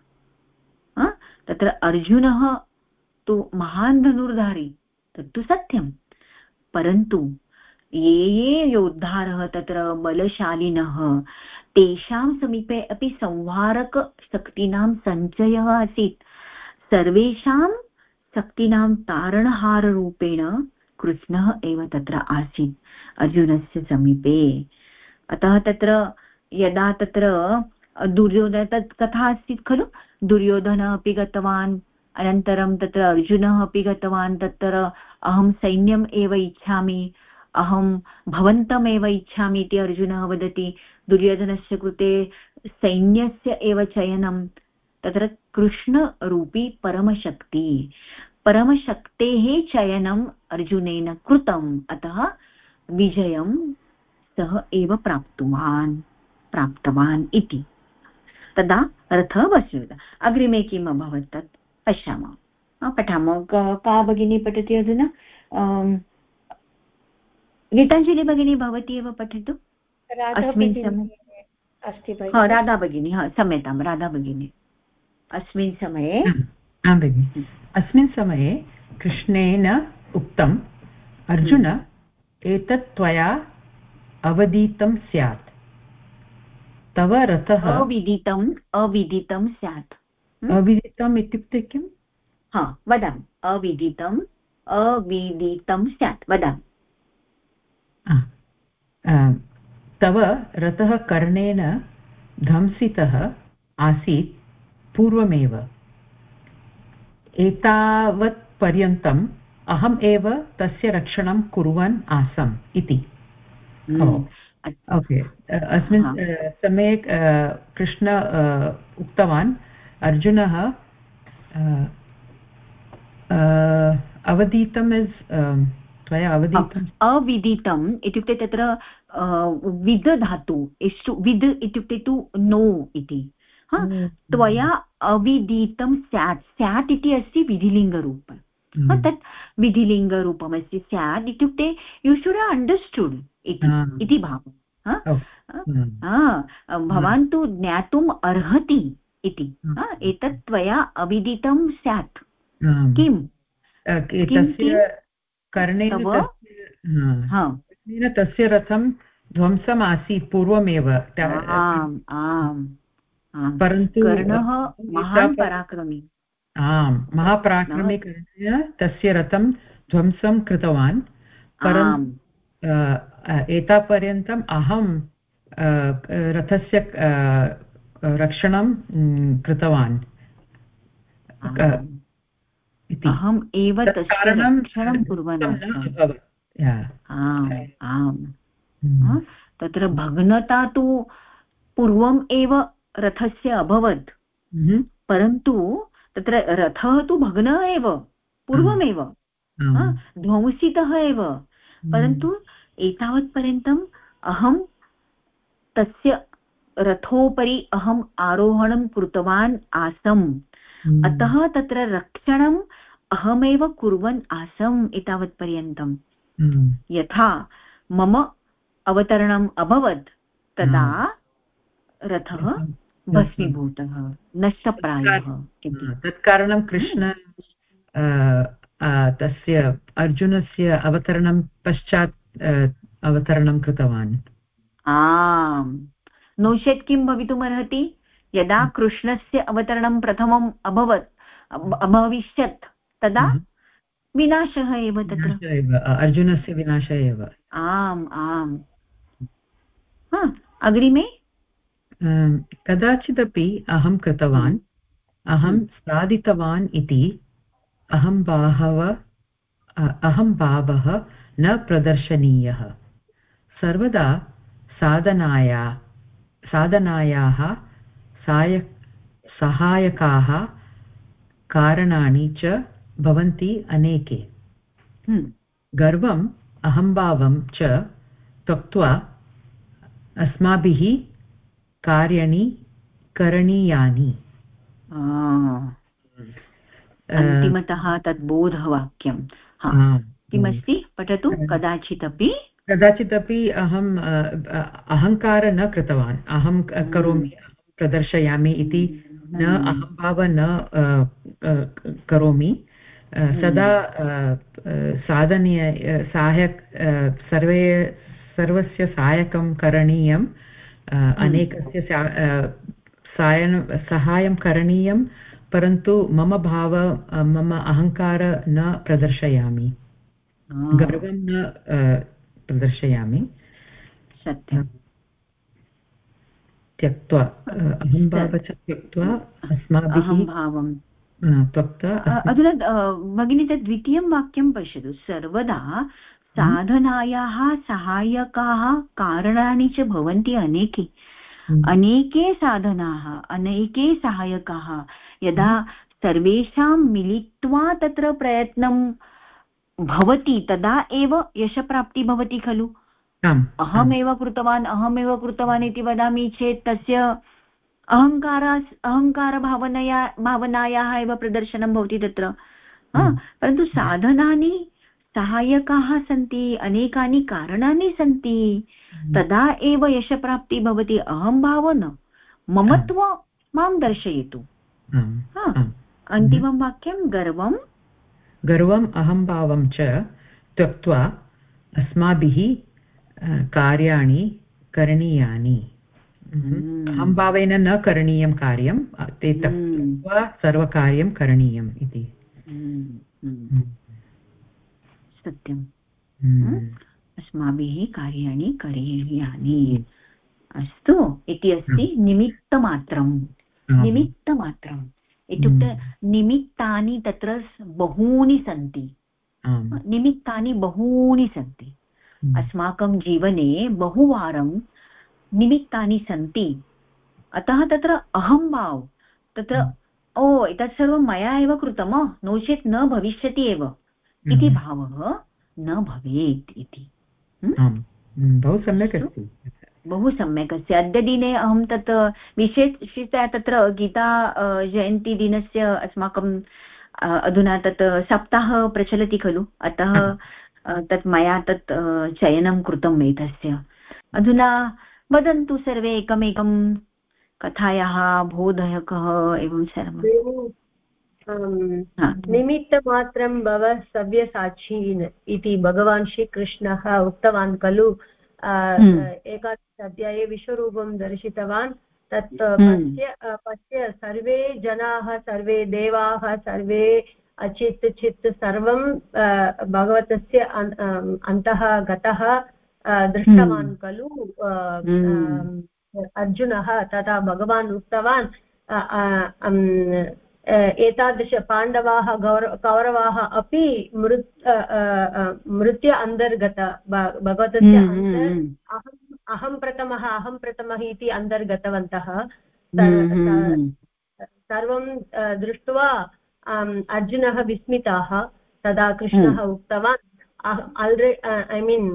तत्र अर्जुनः तु महान् धनुर्धारी, तत्तु सत्यं परन्तु ये ये योद्धारः तत्र बलशालिनः, तेषां समीपे अपि संहारकशक्तीनां सञ्चयः आसीत्। सर्वेषां शक्तीनां तारणहाररूपेण कृष्णः एव तत्र आसीत्, अर्जुनस्य समीपे। अतः तत्र यदा तत्र दुर्योधन तत् कथा अस्ति खलु? दुर्योधनः अपि गतवान्। अनन्तरं तत्र अर्जुनः अपि गतवान्। तत्र अहं सैन्यम् एव इच्छामि। अहं भवन्तमेव इच्छामि इति अर्जुनः वदति। दुर्योधनस्य कृते सैन्यस्य एव चयनं। तत्र कृष्णरूपी परमशक्ति। परमशक्तेः चयनम् अर्जुनेन कृतम्। अतः विजयं सः एव प्राप्तवान् प्राप्तवान् इति। तदा रथः वसुत अग्रिमे किम् अभवत् तत्? पश्यामः। पठामः। का भगिनी पठति अधुना। गीताञ्जलि भगिनी भवती एव पठतु? अस्मिन् समये। अस्ति राधा भगिनी। हा क्षम्यतां राधा भगिनी। अस्मिन् समये आं भगिनि। अस्मिन् समये कृष्णेन उक्तम् अर्जुन एतत् त्वया अवदीतं स्यात्। तव रथः अविदितम् अविदितं स्यात्। अविदितम् इत्युक्ते किम्? हा वदामि। अविदितम् अविदितं स्यात्। वदामि। तव रथः कर्णेन ध्वंसितः आसीत् पूर्वमेव। एतावत् पर्यन्तम् अहम् एव तस्य रक्षणं कुर्वन् आसम् इति। ओके अस्मिन् समये कृष्ण उक्तवान् अर्जुनः अवधीतम् इस् त्वया अवधीतम्? अविदितम् इत्युक्ते तत्र विद् धातु इष्टु विद् इत्युक्ते तु नो इति। त्वया अविदितं स्यात् स्यात् इति अस्ति विधिलिङ्गरूप हम्म। तत् विधिलिङ्गरूपमस्ति स्यात् इत्युक्ते यु शुड् अण्डर्स्टुड् इति भावः। भवान् तु ज्ञातुम् अर्हति इति एतत् त्वया अविदितं स्यात् किम् कर्णेन तस्य रथं ध्वंसम् आसीत् पूर्वमेव परन्तु कर्णः महान् पराक्रमी आम् महापराक्रमी कर्णेन तस्य रथं ध्वंसं कृतवान् परन्तु एतापर्यन्तम् अहं रथस्य रक्षणं कृतवान्। अहम् एव तस्य कुर्वन् आम्। तत्र भग्नता तु पूर्वम् एव रथस्य अभवत्। परन्तु तत्र रथः तु भग्नः एव पूर्वमेव। ध्वंसितः एव। परन्तु एतावत्पर्यन्तम् अहं तस्य रथोपरि अहम् आरोहणं कृतवान् आसम्। हम्म। अतः तत्र रक्षणम् अहमेव कुर्वन् आसम् एतावत्पर्यन्तम्। हम्म। यथा मम अवतरणम् अभवत् तदा रथः भस्मीभूतः नष्टप्रायः तत्कारणं कृष्ण तस्य अर्जुनस्य अवतरणं पश्चात् अवतरणं कृतवान्। आम्। नो चेत् किं भवितुमर्हति? यदा हम्म। कृष्णस्य अवतरणं प्रथमम् अभवत् अभविष्यत् तदा हम्म। विनाशः एव तत्र। अर्जुनस्य विनाशः एव। आम् आम्। अग्रिमे कदाचिदपि अहं कृतवान् अहं हम्म। साधितवान् इति अहं बाहव अहं भावः न प्रदर्शनीयः सर्वदा साधनाया साधनायाः साय सहायकाः कारणानि च भवन्ति अनेके हम्म। गर्वम् अहम्भावं च त्यक्त्वा अस्माभिः कार्याणि करणीयानि। अन्तिमतः तद् बोधवाक्यं। किमस्ति? पठतु कदाचिदपि। कदाचिदपि अहम् अहङ्कार न कृतवान्। अहं करोमि प्रदर्शयामि इति न अहम्भाव न करोमि। सदा साधनीय साहाय्यक सर्वे सर्वस्य सहायकं करणीयम्। अनेकस्य सायन सहायं करणीयं परन्तु मम भाव मम अहङ्कार न प्रदर्शयामि। गर्वं न प्रदर्शयामि। सत्यं त्यक्त्वा अहम्भाव च त्यक्त्वा अस्माभिः अहम्भावं त्यक्त्वा अधुना भगिनी तत् द्वितीयं वाक्यं पश्यतु। सर्वदा साधनायाः सहायकाः कारणानि च भवन्ति अनेके। अनेके साधनाः अनेके सहायकाः। यदा सर्वेषां मिलित्वा तत्र प्रयत्नं भवति तदा एव यशप्राप्तिः भवति खलु। अहमेव कृतवान् अहमेव कृतवान् इति वदामि चेत् तस्य अहङ्कार अहङ्कारभावनया भावनायाः एव प्रदर्शनं भवति तत्र। परन्तु साधनानि सहायकाः सन्ति अनेकानि कारणानि सन्ति। तदा एव यशप्राप्तिः भवति। अहं न। ममत्व माँ दर्शयतु। अन्तिमं वाक्यं गर्वं। गर्वम् अहम्भावं च त्यक्त्वा अस्माभिः कार्याणि करणीयानि। हम्म। अहम्भावेन न करणीयं कार्यं ते हम्म। त्यक्त्वा सर्वकार्यं करणीयम् इति। हम्म। सत्यम्। अस्माभिः कार्याणि करणीयानि। अस्तु इति अस्ति निमित्तमात्रं निमित्तमात्रम्। इत्युक्ते हम्म। निमित्तानि तत्र बहूनि सन्ति। निमित्तानि बहूनि सन्ति। हम्म। अस्माकं जीवने बहुवारं निमित्तानि सन्ति। अतः तत्र अहम्भाव् तत्र हम्म। ओ एतत् सर्वं मया एव कृतं नो चेत् न भविष्यति एव। इति भावः न भवेत् इति। बहु सम्यक् अस्ति। बहु सम्यक् अस्ति। अद्यदिने अहं तत् विशेषतया तत्र गीता जयन्तीदिनस्य अस्माकं अधुना तत् सप्ताहः प्रचलति खलु। अतः तत् मया तत् चयनं कृतम् एतस्य। अधुना वदन्तु सर्वे एकमेकं कथायाः बोधयकः एवं सर्वम्। निमित्तमात्रं भव सव्यसाक्षीन् इति भगवान् श्रीकृष्णः उक्तवान् खलु हम्म। एकादश अध्याये विश्वरूपं दर्शितवान् तत् हम्म। पश्य पश्य सर्वे जनाः सर्वे देवाः सर्वे अचित् चित् सर्वं भगवतस्य अन्तः गतः दृष्टवान् हम्म। खलु अर्जुनः तथा भगवान् उक्तवान् एतादृशपाण्डवाः गौर कौरवाः अपि मृत् मृत्य अंतर्गत भगवतस्य हम्म, हम्म, हम्म। अहम् अहं प्रथमः अहं प्रथमः इति अन्तर्गतवन्तः। सर्वं दृष्ट्वा अर्जुनः विस्मिताः तदा कृष्णः उक्तवान् आल्रे ऐ मीन्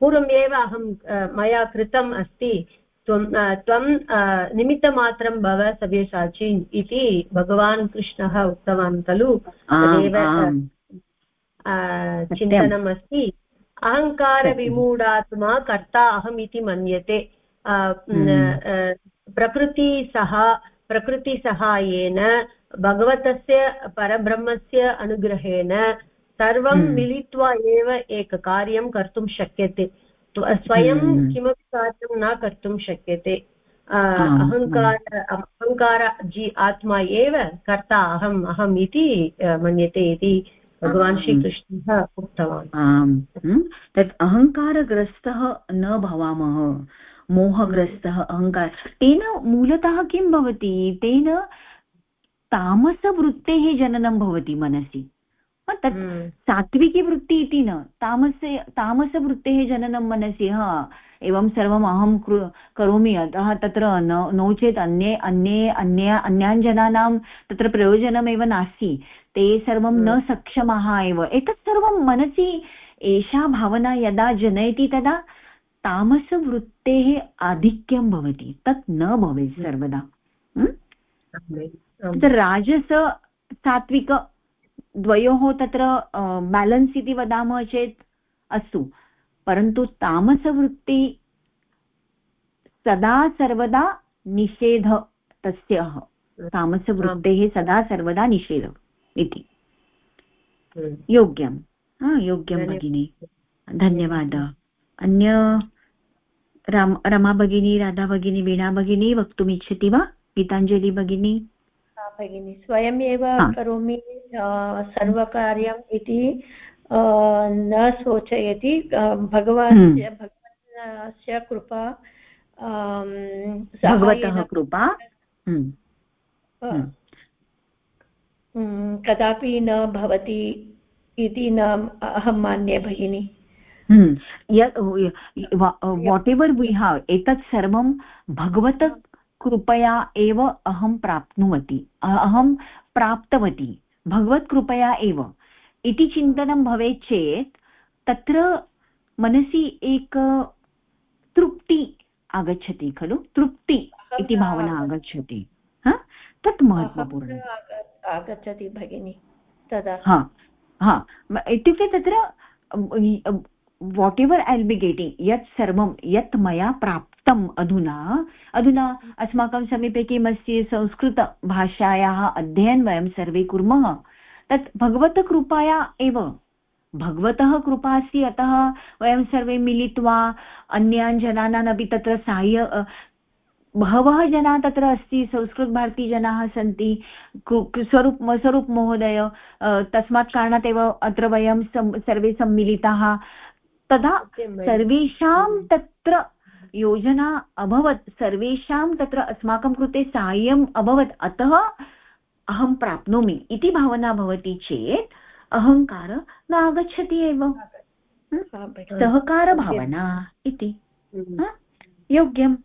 पूर्वमेव अहं मया कृतम् अस्ति त्वं त्वं निमित्तमात्रं भव सव्यसाची इति भगवान् कृष्णः उक्तवान् खलु। तदेव चिन्तनम् अस्ति अहङ्कारविमूढात्मा कर्ता अहम् इति मन्यते प्रकृतिसह प्रकृतिसहायेन भगवतस्य परब्रह्मस्य अनुग्रहेण सर्वं हम्म। मिलित्वा एव एककार्यं कर्तुं शक्यते। स्वयं हम्म। किमपि कार्यं न कर्तुं शक्यते। अहङ्कार अहङ्कार जी आत्मा एव कर्ता अहम् अहम् इति मन्यते इति भगवान् श्रीकृष्णः उक्तवान्। आम्। हम्म। तत् अहङ्कारग्रस्तः न भवामः मोहग्रस्तः अहङ्कार तेन मूलतः किं भवति? तेन तामसवृत्तेः जननं भवति मनसि। तत् हम्म। सात्विकी वृत्ति इति न। तामसे तामसवृत्तेः जननं मनसि हा। एवं सर्वम् अहं करोमि। अतः तत्र न नो चेत् अन्ये अन्ये अन्य अन्यान् जनानां तत्र प्रयोजनमेव नास्ति। ते सर्वं न हम्म। सक्षमाः एव। एतत् सर्वं मनसि एषा भावना यदा जनयति तदा तामसवृत्तेः आधिक्यं भवति। तत् न भवेत् हम्म। सर्वदा। राजस सात्विक द्वयोः तत्र बेलेन्स् इति वदामः चेत् अस्तु। परन्तु तामसवृत्ति सदा सर्वदा निषेध तस्य। तामसवृत्तेः सदा सर्वदा निषेध इति। योग्यं योग्यं भगिनि। धन्यवादः। अन्य राम रमा भगिनी राधा भगिनी वीणा भगिनी वक्तुमिच्छति वा? गीताञ्जलि भगिनी? भगिनि स्वयमेव करोमि सर्वकार्यम् इति न सूचयति। भगवान् भगवस्य कृपा भगवतः कृपा। हम्म। हम्म, कदापि न भवति इति न अहं मन्ये भगिनि। वाट् एवर् वी हाव् एतत् सर्वं भगवत कृपया एव अहं प्राप्नुवती अहं प्राप्तवती भगवत्कृपया एव। इति चिन्तनं भवेत् चेत् तत्र मनसि एक तृप्ति आगच्छति खलु? तृप्ति इति भावना आगच्छति। तत् महत्त्वपूर्णम् आगच्छति भगिनि तदा। हा हा। इत्युक्ते तत्र whatever I be getting यत् सर्वं यत् मया प्राप्तम् अधुना अधुना अस्माकं समीपे किमस्ति संस्कृतभाषायाः अध्ययनं वयं सर्वे कुर्मः तत् भगवतकृपया एव भगवतः कृपा अस्ति अतः वयं सर्वे मिलित्वा अन्यान् जनानाम् अपि तत्र साहाय्य बहवः जनाः तत्र अस्ति संस्कृतभारतीजनाः सन्ति स्वरूप स्वरूप महोदय तस्मात् कारणात् एव अत्र वयं सर्वे सम्मिलिताः तदा सर्वेषां तत्र योजना अभवत् सर्वेषां तत्र अस्माकं कृते साहाय्यम् अभवत्। अतः अहं प्राप्नोमि इति भावना भवति चेत् अहङ्कार न आगच्छति एव सहकारभावना इति। योग्यम्।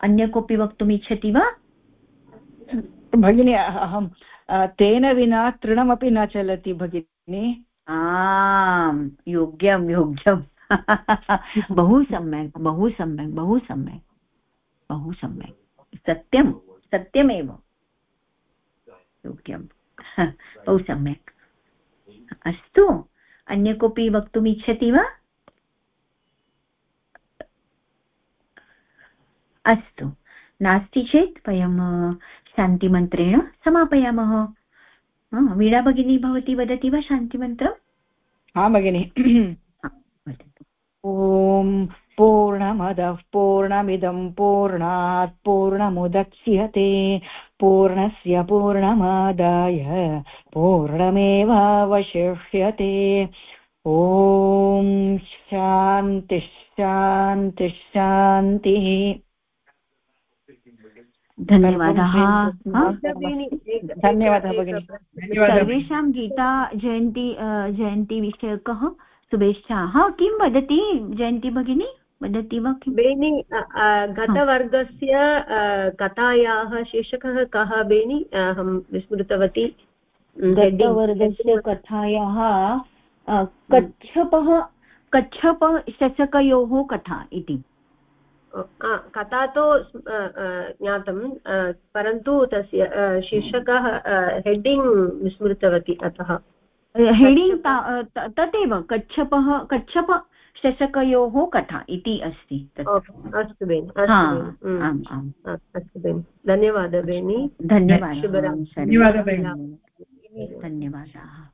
अन्य कोऽपि वक्तुम् इच्छति वा? भगिनी अहं तेन विना तृणमपि न चलति भगिनी। आम् योग्यं योग्यं। बहु सम्यक् बहु सम्यक् बहु सम्यक् बहु सम्यक्। सत्यं सत्यमेव। योग्यं। बहु सम्यक्। अस्तु अन्य कोऽपि वक्तुम् इच्छति वा? अस्तु नास्ति चेत् वयं शान्तिमन्त्रेण समापयामः। वीणा भगिनी भवती वदति वा शान्तिमन्त्रम्? हा भगिनि। ॐ पूर्णमदः पूर्णमिदं पूर्णात् पूर्णमुदक्ष्यते पूर्णस्य पूर्णमादाय पूर्णमेवावशिष्यते। ॐ शान्तिः शान्तिः शान्तिः। धन्यवादाः। धन्यवादः भगिनि। सर्वेषां गीता जयन्ती जयन्तीविषयकः शुभेच्छाः। किं वदति जयन्ती भगिनी? वदति वा किं? बेनि गतवर्गस्य कथायाः शीर्षकः कः बेनि? अहं विस्मृतवती। दत्तवर्गस्य कथायाः कच्छपः कच्छप शशकयोः कथा इति। कथा तु ज्ञातं परन्तु तस्य शीर्षकः हेडिङ्ग् विस्मृतवती अतः। हेडिङ्ग् तदेव कच्छपः कच्छप शशकयोः कथा इति अस्ति अस्तु बेनि अस्तु बेनि धन्यवादः बेनि। धन्यवादः धन्यवादः।